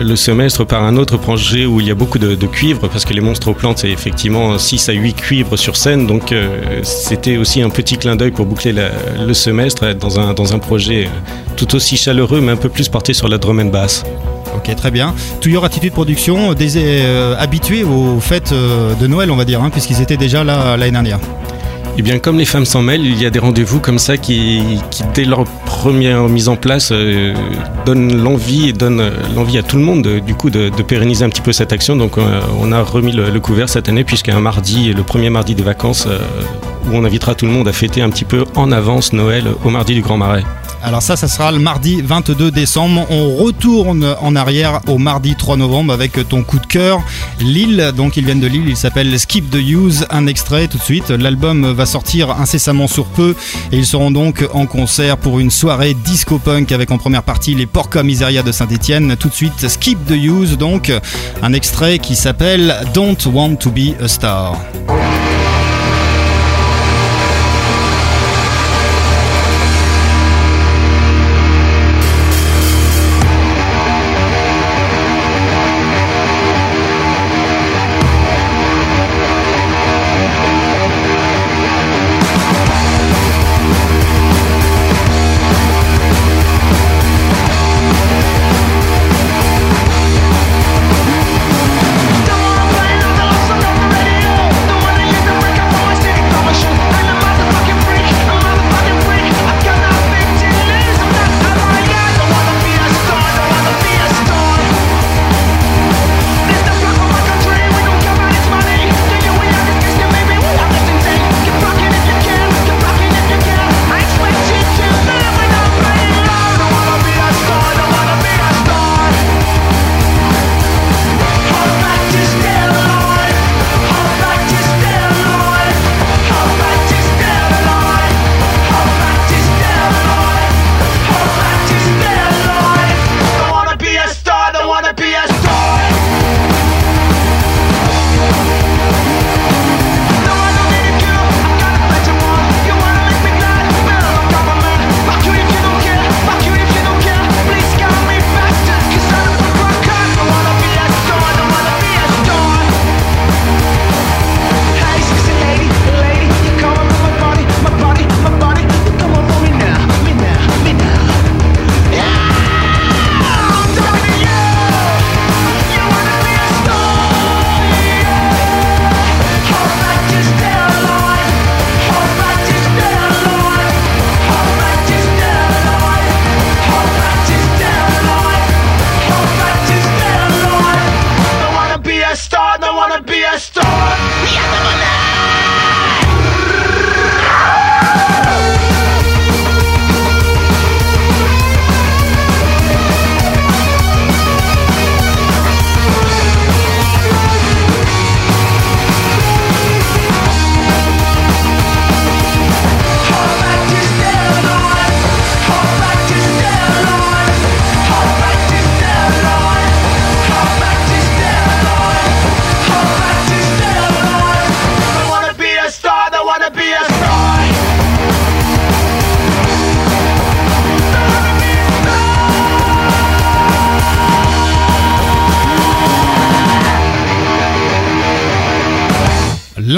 le semestre par un autre projet où il y a beaucoup de, de cuivre parce que les monstres aux plantes c'est effectivement 6 à 8 cuivres sur scène donc euh, c'était aussi un petit clin d'œil pour boucler la- le semestre dans un, dans un projet tout aussi chaleureux mais un peu plus porté sur la drum and bass. Ok, très bien. Touyer Attitude Production, des habitués aux fêtes de Noël, on va dire, hein, puisqu'ils étaient déjà là l'année dernière. Et bien comme les femmes s'en mêlent, il y a des rendez-vous comme ça qui, dès leur première mise en place euh, donnent l'envie et donnent euh, l'envie à tout le monde de- du coup de, pérenniser un petit peu cette action. Donc euh, on a remis le, couvert cette année puisqu'un mardi, le premier mardi des vacances, euh, où on invitera tout le monde à fêter un petit peu en avance Noël au mardi du Grand Marais. Alors ça, ça sera le mardi 22 décembre. On retourne en arrière au mardi 3 novembre avec ton coup de cœur. Lille, donc ils viennent de Lille, il s'appelle Skip the Use, un extrait tout de suite. L'album va sortir incessamment sur peu et ils seront donc en concert pour une soirée disco punk avec en première partie les Porca Miseria de Saint-Etienne. Tout de suite Skip the Use, donc un extrait qui s'appelle Don't Want to Be a star,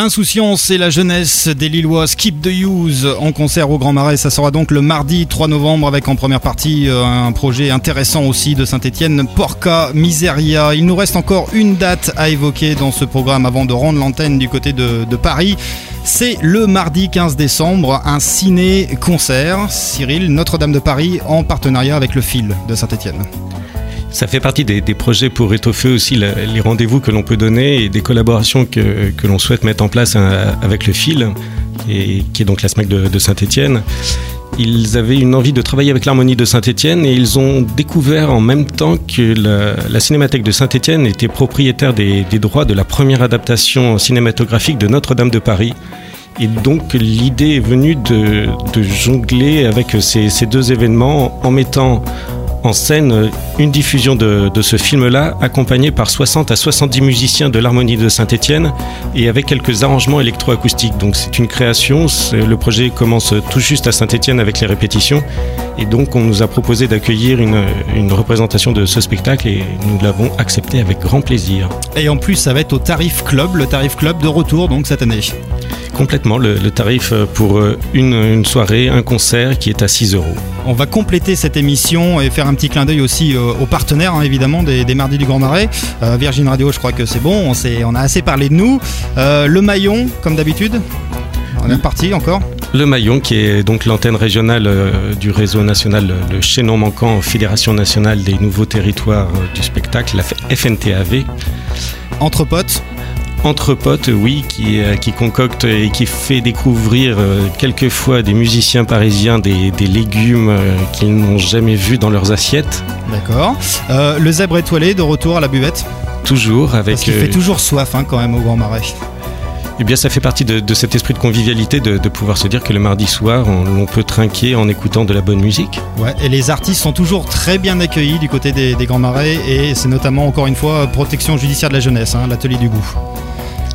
L'insouciance et la jeunesse des Lillois Skip the Use en concert au Grand Marais. Ça sera donc le mardi 3 novembre avec en première partie euh, un projet intéressant aussi de Saint-Etienne, Porca Miseria. Il nous reste encore une date à évoquer dans ce programme avant de rendre l'antenne du côté de Paris. C'est le mardi 15 décembre, un ciné-concert. Cyril, Notre-Dame de Paris en partenariat avec le fil de Saint-Etienne. Ça fait partie des, projets pour étoffer aussi les rendez-vous que l'on peut donner et des collaborations que, que l'on souhaite mettre en place hein, avec le fil, et, qui est donc la SMAC de, Saint-Étienne. Ils avaient une envie de travailler avec l'harmonie de Saint-Étienne et ils ont découvert en même temps que la, Cinémathèque de Saint-Étienne était propriétaire des, droits de la première adaptation cinématographique de Notre-Dame de Paris. Et donc l'idée est venue de, jongler avec ces deux événements en mettant scène une diffusion de, ce film-là, accompagné par 60 à 70 musiciens de l'harmonie de Saint-Étienne et avec quelques arrangements électroacoustiques. Donc c'est une création, le projet commence tout juste à Saint-Étienne avec les répétitions et donc on nous a proposé d'accueillir une représentation de ce spectacle et nous l'avons accepté avec grand plaisir. Et en plus, ça va être au Tarif Club, le Tarif Club de retour donc cette année. Complètement, le, le tarif pour une, une soirée, un concert qui est à 6 euros. On va compléter cette émission et faire un petit clin d'œil aussi euh, aux partenaires, hein, évidemment, des, des Mardis du Grand Marais. Euh, Virgin Radio, je crois que c'est bon, on, on a assez parlé de nous. Euh, le maillon, comme d'habitude. On est reparti encore. Le Maillon, qui est donc l'antenne régionale euh, du réseau national, euh, le chaînon manquant Fédération nationale des nouveaux territoires euh, du spectacle, la FNTAV. Entre potes Entre potes, oui, qui, euh, qui concocte et qui fait découvrir euh, quelquefois des musiciens parisiens des, des légumes euh, qu'ils n'ont jamais vus dans leurs assiettes. D'accord. Euh, le zèbre étoilé de retour à la buvette. Toujours avec. Parce qu'il fait toujours soif hein, quand même au Grand Marais. Eh bien, ça fait partie de, de cet esprit de convivialité de, de pouvoir se dire que le mardi soir, on, on peut trinquer en écoutant de la bonne musique. Ouais, et les artistes sont toujours très bien accueillis du côté des, des Grands Marais et c'est notamment encore une fois protection judiciaire de la jeunesse, hein, l'atelier du goût.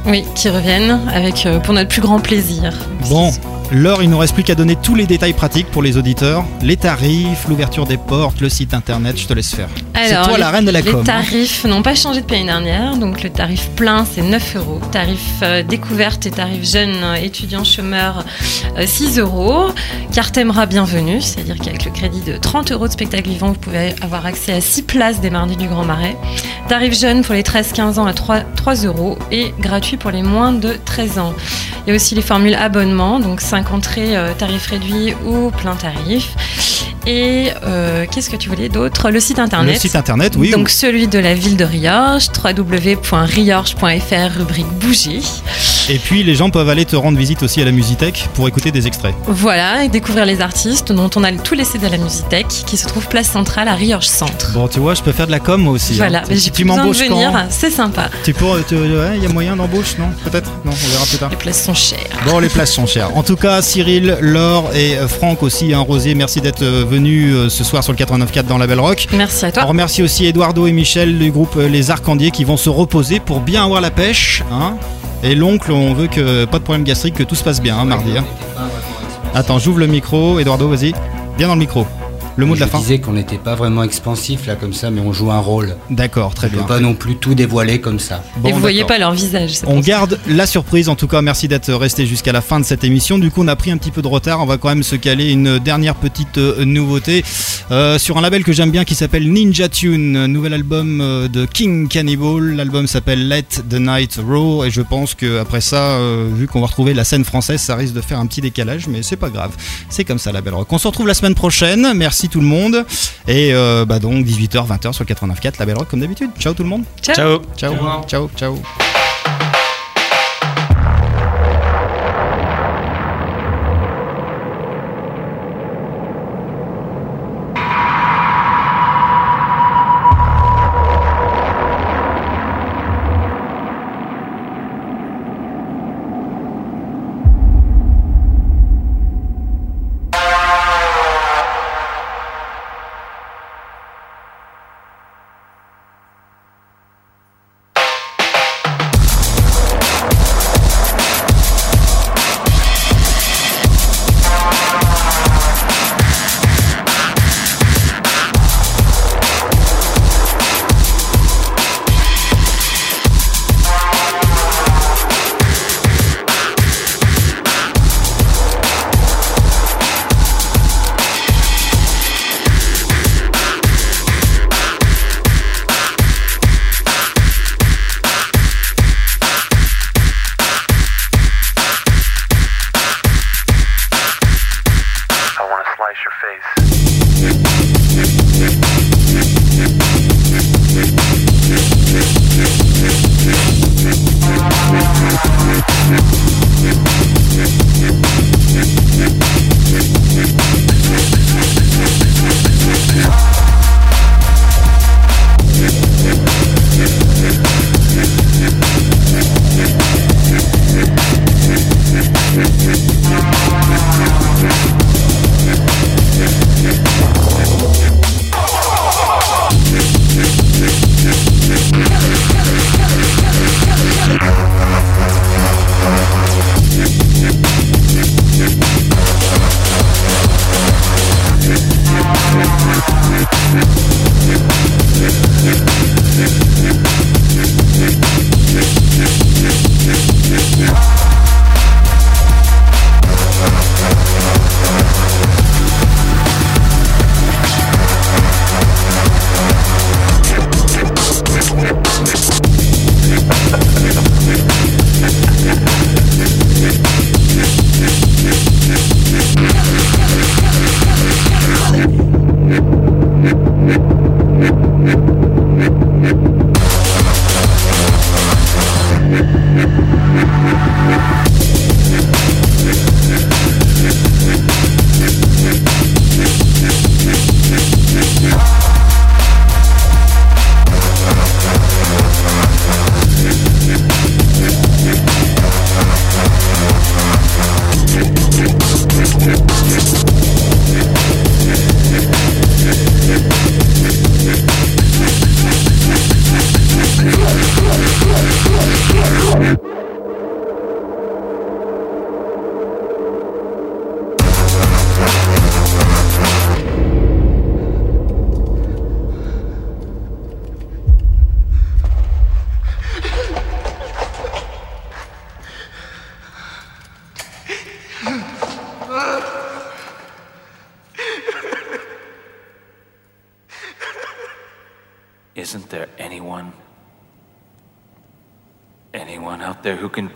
Oui, qui reviennent avec euh, pour notre plus grand plaisir. Bon, l'heure, il ne nous reste plus qu'à donner tous les détails pratiques pour les auditeurs, les tarifs, l'ouverture des portes, le site internet, je te laisse faire. C'est toi la les- reine de la les com. hein. tarifs n'ont pas changé depuis l'année dernière. Donc, le tarif plein, c'est 9 euros. Tarif euh, découverte et tarif jeune euh, étudiant chômeur, euh, 6 euros. Carte Emera bienvenue, c'est-à-dire qu'avec le crédit de 30 euros de spectacle vivant, vous pouvez avoir accès à 6 places des Mardis du Grand Marais. Tarif jeune pour les 13-15 ans à 3, 3 euros et gratuit pour les moins de 13 ans. Il y a aussi les formules abonnement, donc 5 entrées, euh, tarif réduit ou plein tarif. Et euh, qu'est-ce que tu voulais d'autre? Le site internet. Le site internet, oui. Donc celui de la ville de Riorges, www.riorges.fr, rubrique bouger. Et puis les gens peuvent aller te rendre visite aussi à la Musitech pour écouter des extraits. Voilà, et découvrir les artistes dont on a tous les CD à la Musitech, qui se trouve place centrale à Riorges Centre. Bon, tu vois, je peux faire de la com moi aussi. Voilà, hein. mais Tu- j'ai plus besoin de venir, c'est sympa. Tu ouais, il y a moyen d'embauche, non? Peut-être? Non, on verra plus tard. Les places sont chères. Bon, les places sont chères. En tout cas, Cyril, Laure et Franck aussi, un Rosé, merci d'être euh, venus euh, ce soir sur le 89.4 dans la Belle Rock. Merci à toi. On remercie aussi Eduardo et Michel du groupe euh, Les Arcandiers qui vont se reposer pour bien avoir la pêche. Hein et l'oncle, on veut que pas de problème gastrique, que tout se passe bien, hein, mardi. hein. Attends, j'ouvre le micro. Eduardo, vas-y. Bien dans le micro. Le mot de la fin. Je disais qu'on n'était pas vraiment expansif là comme ça, mais on joue un rôle. D'accord, très On peut bien. pas non plus tout dévoiler comme ça. Bon, et vous voyez pas leur visage. On garde la surprise. En tout cas, merci d'être resté jusqu'à la fin de cette émission. Du coup, on a pris un petit peu de retard. On va quand même se caler une dernière petite euh, nouveauté euh, sur un label que j'aime bien qui s'appelle Ninja Tune. Un Nouvel album euh, de King Cannibal. L'album s'appelle Let the Night Row. Et je pense que après ça, euh, vu qu'on va retrouver la scène française, ça risque de faire un petit décalage, mais c'est pas grave. C'est comme ça, la belle rock. On se retrouve la semaine prochaine. Merci tout le monde. Et euh, bah donc 18h, 20h sur le 89.4, la belle rock comme d'habitude. Ciao tout le monde. Ciao. Ciao. Ciao. Ciao. Ciao.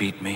Beat me?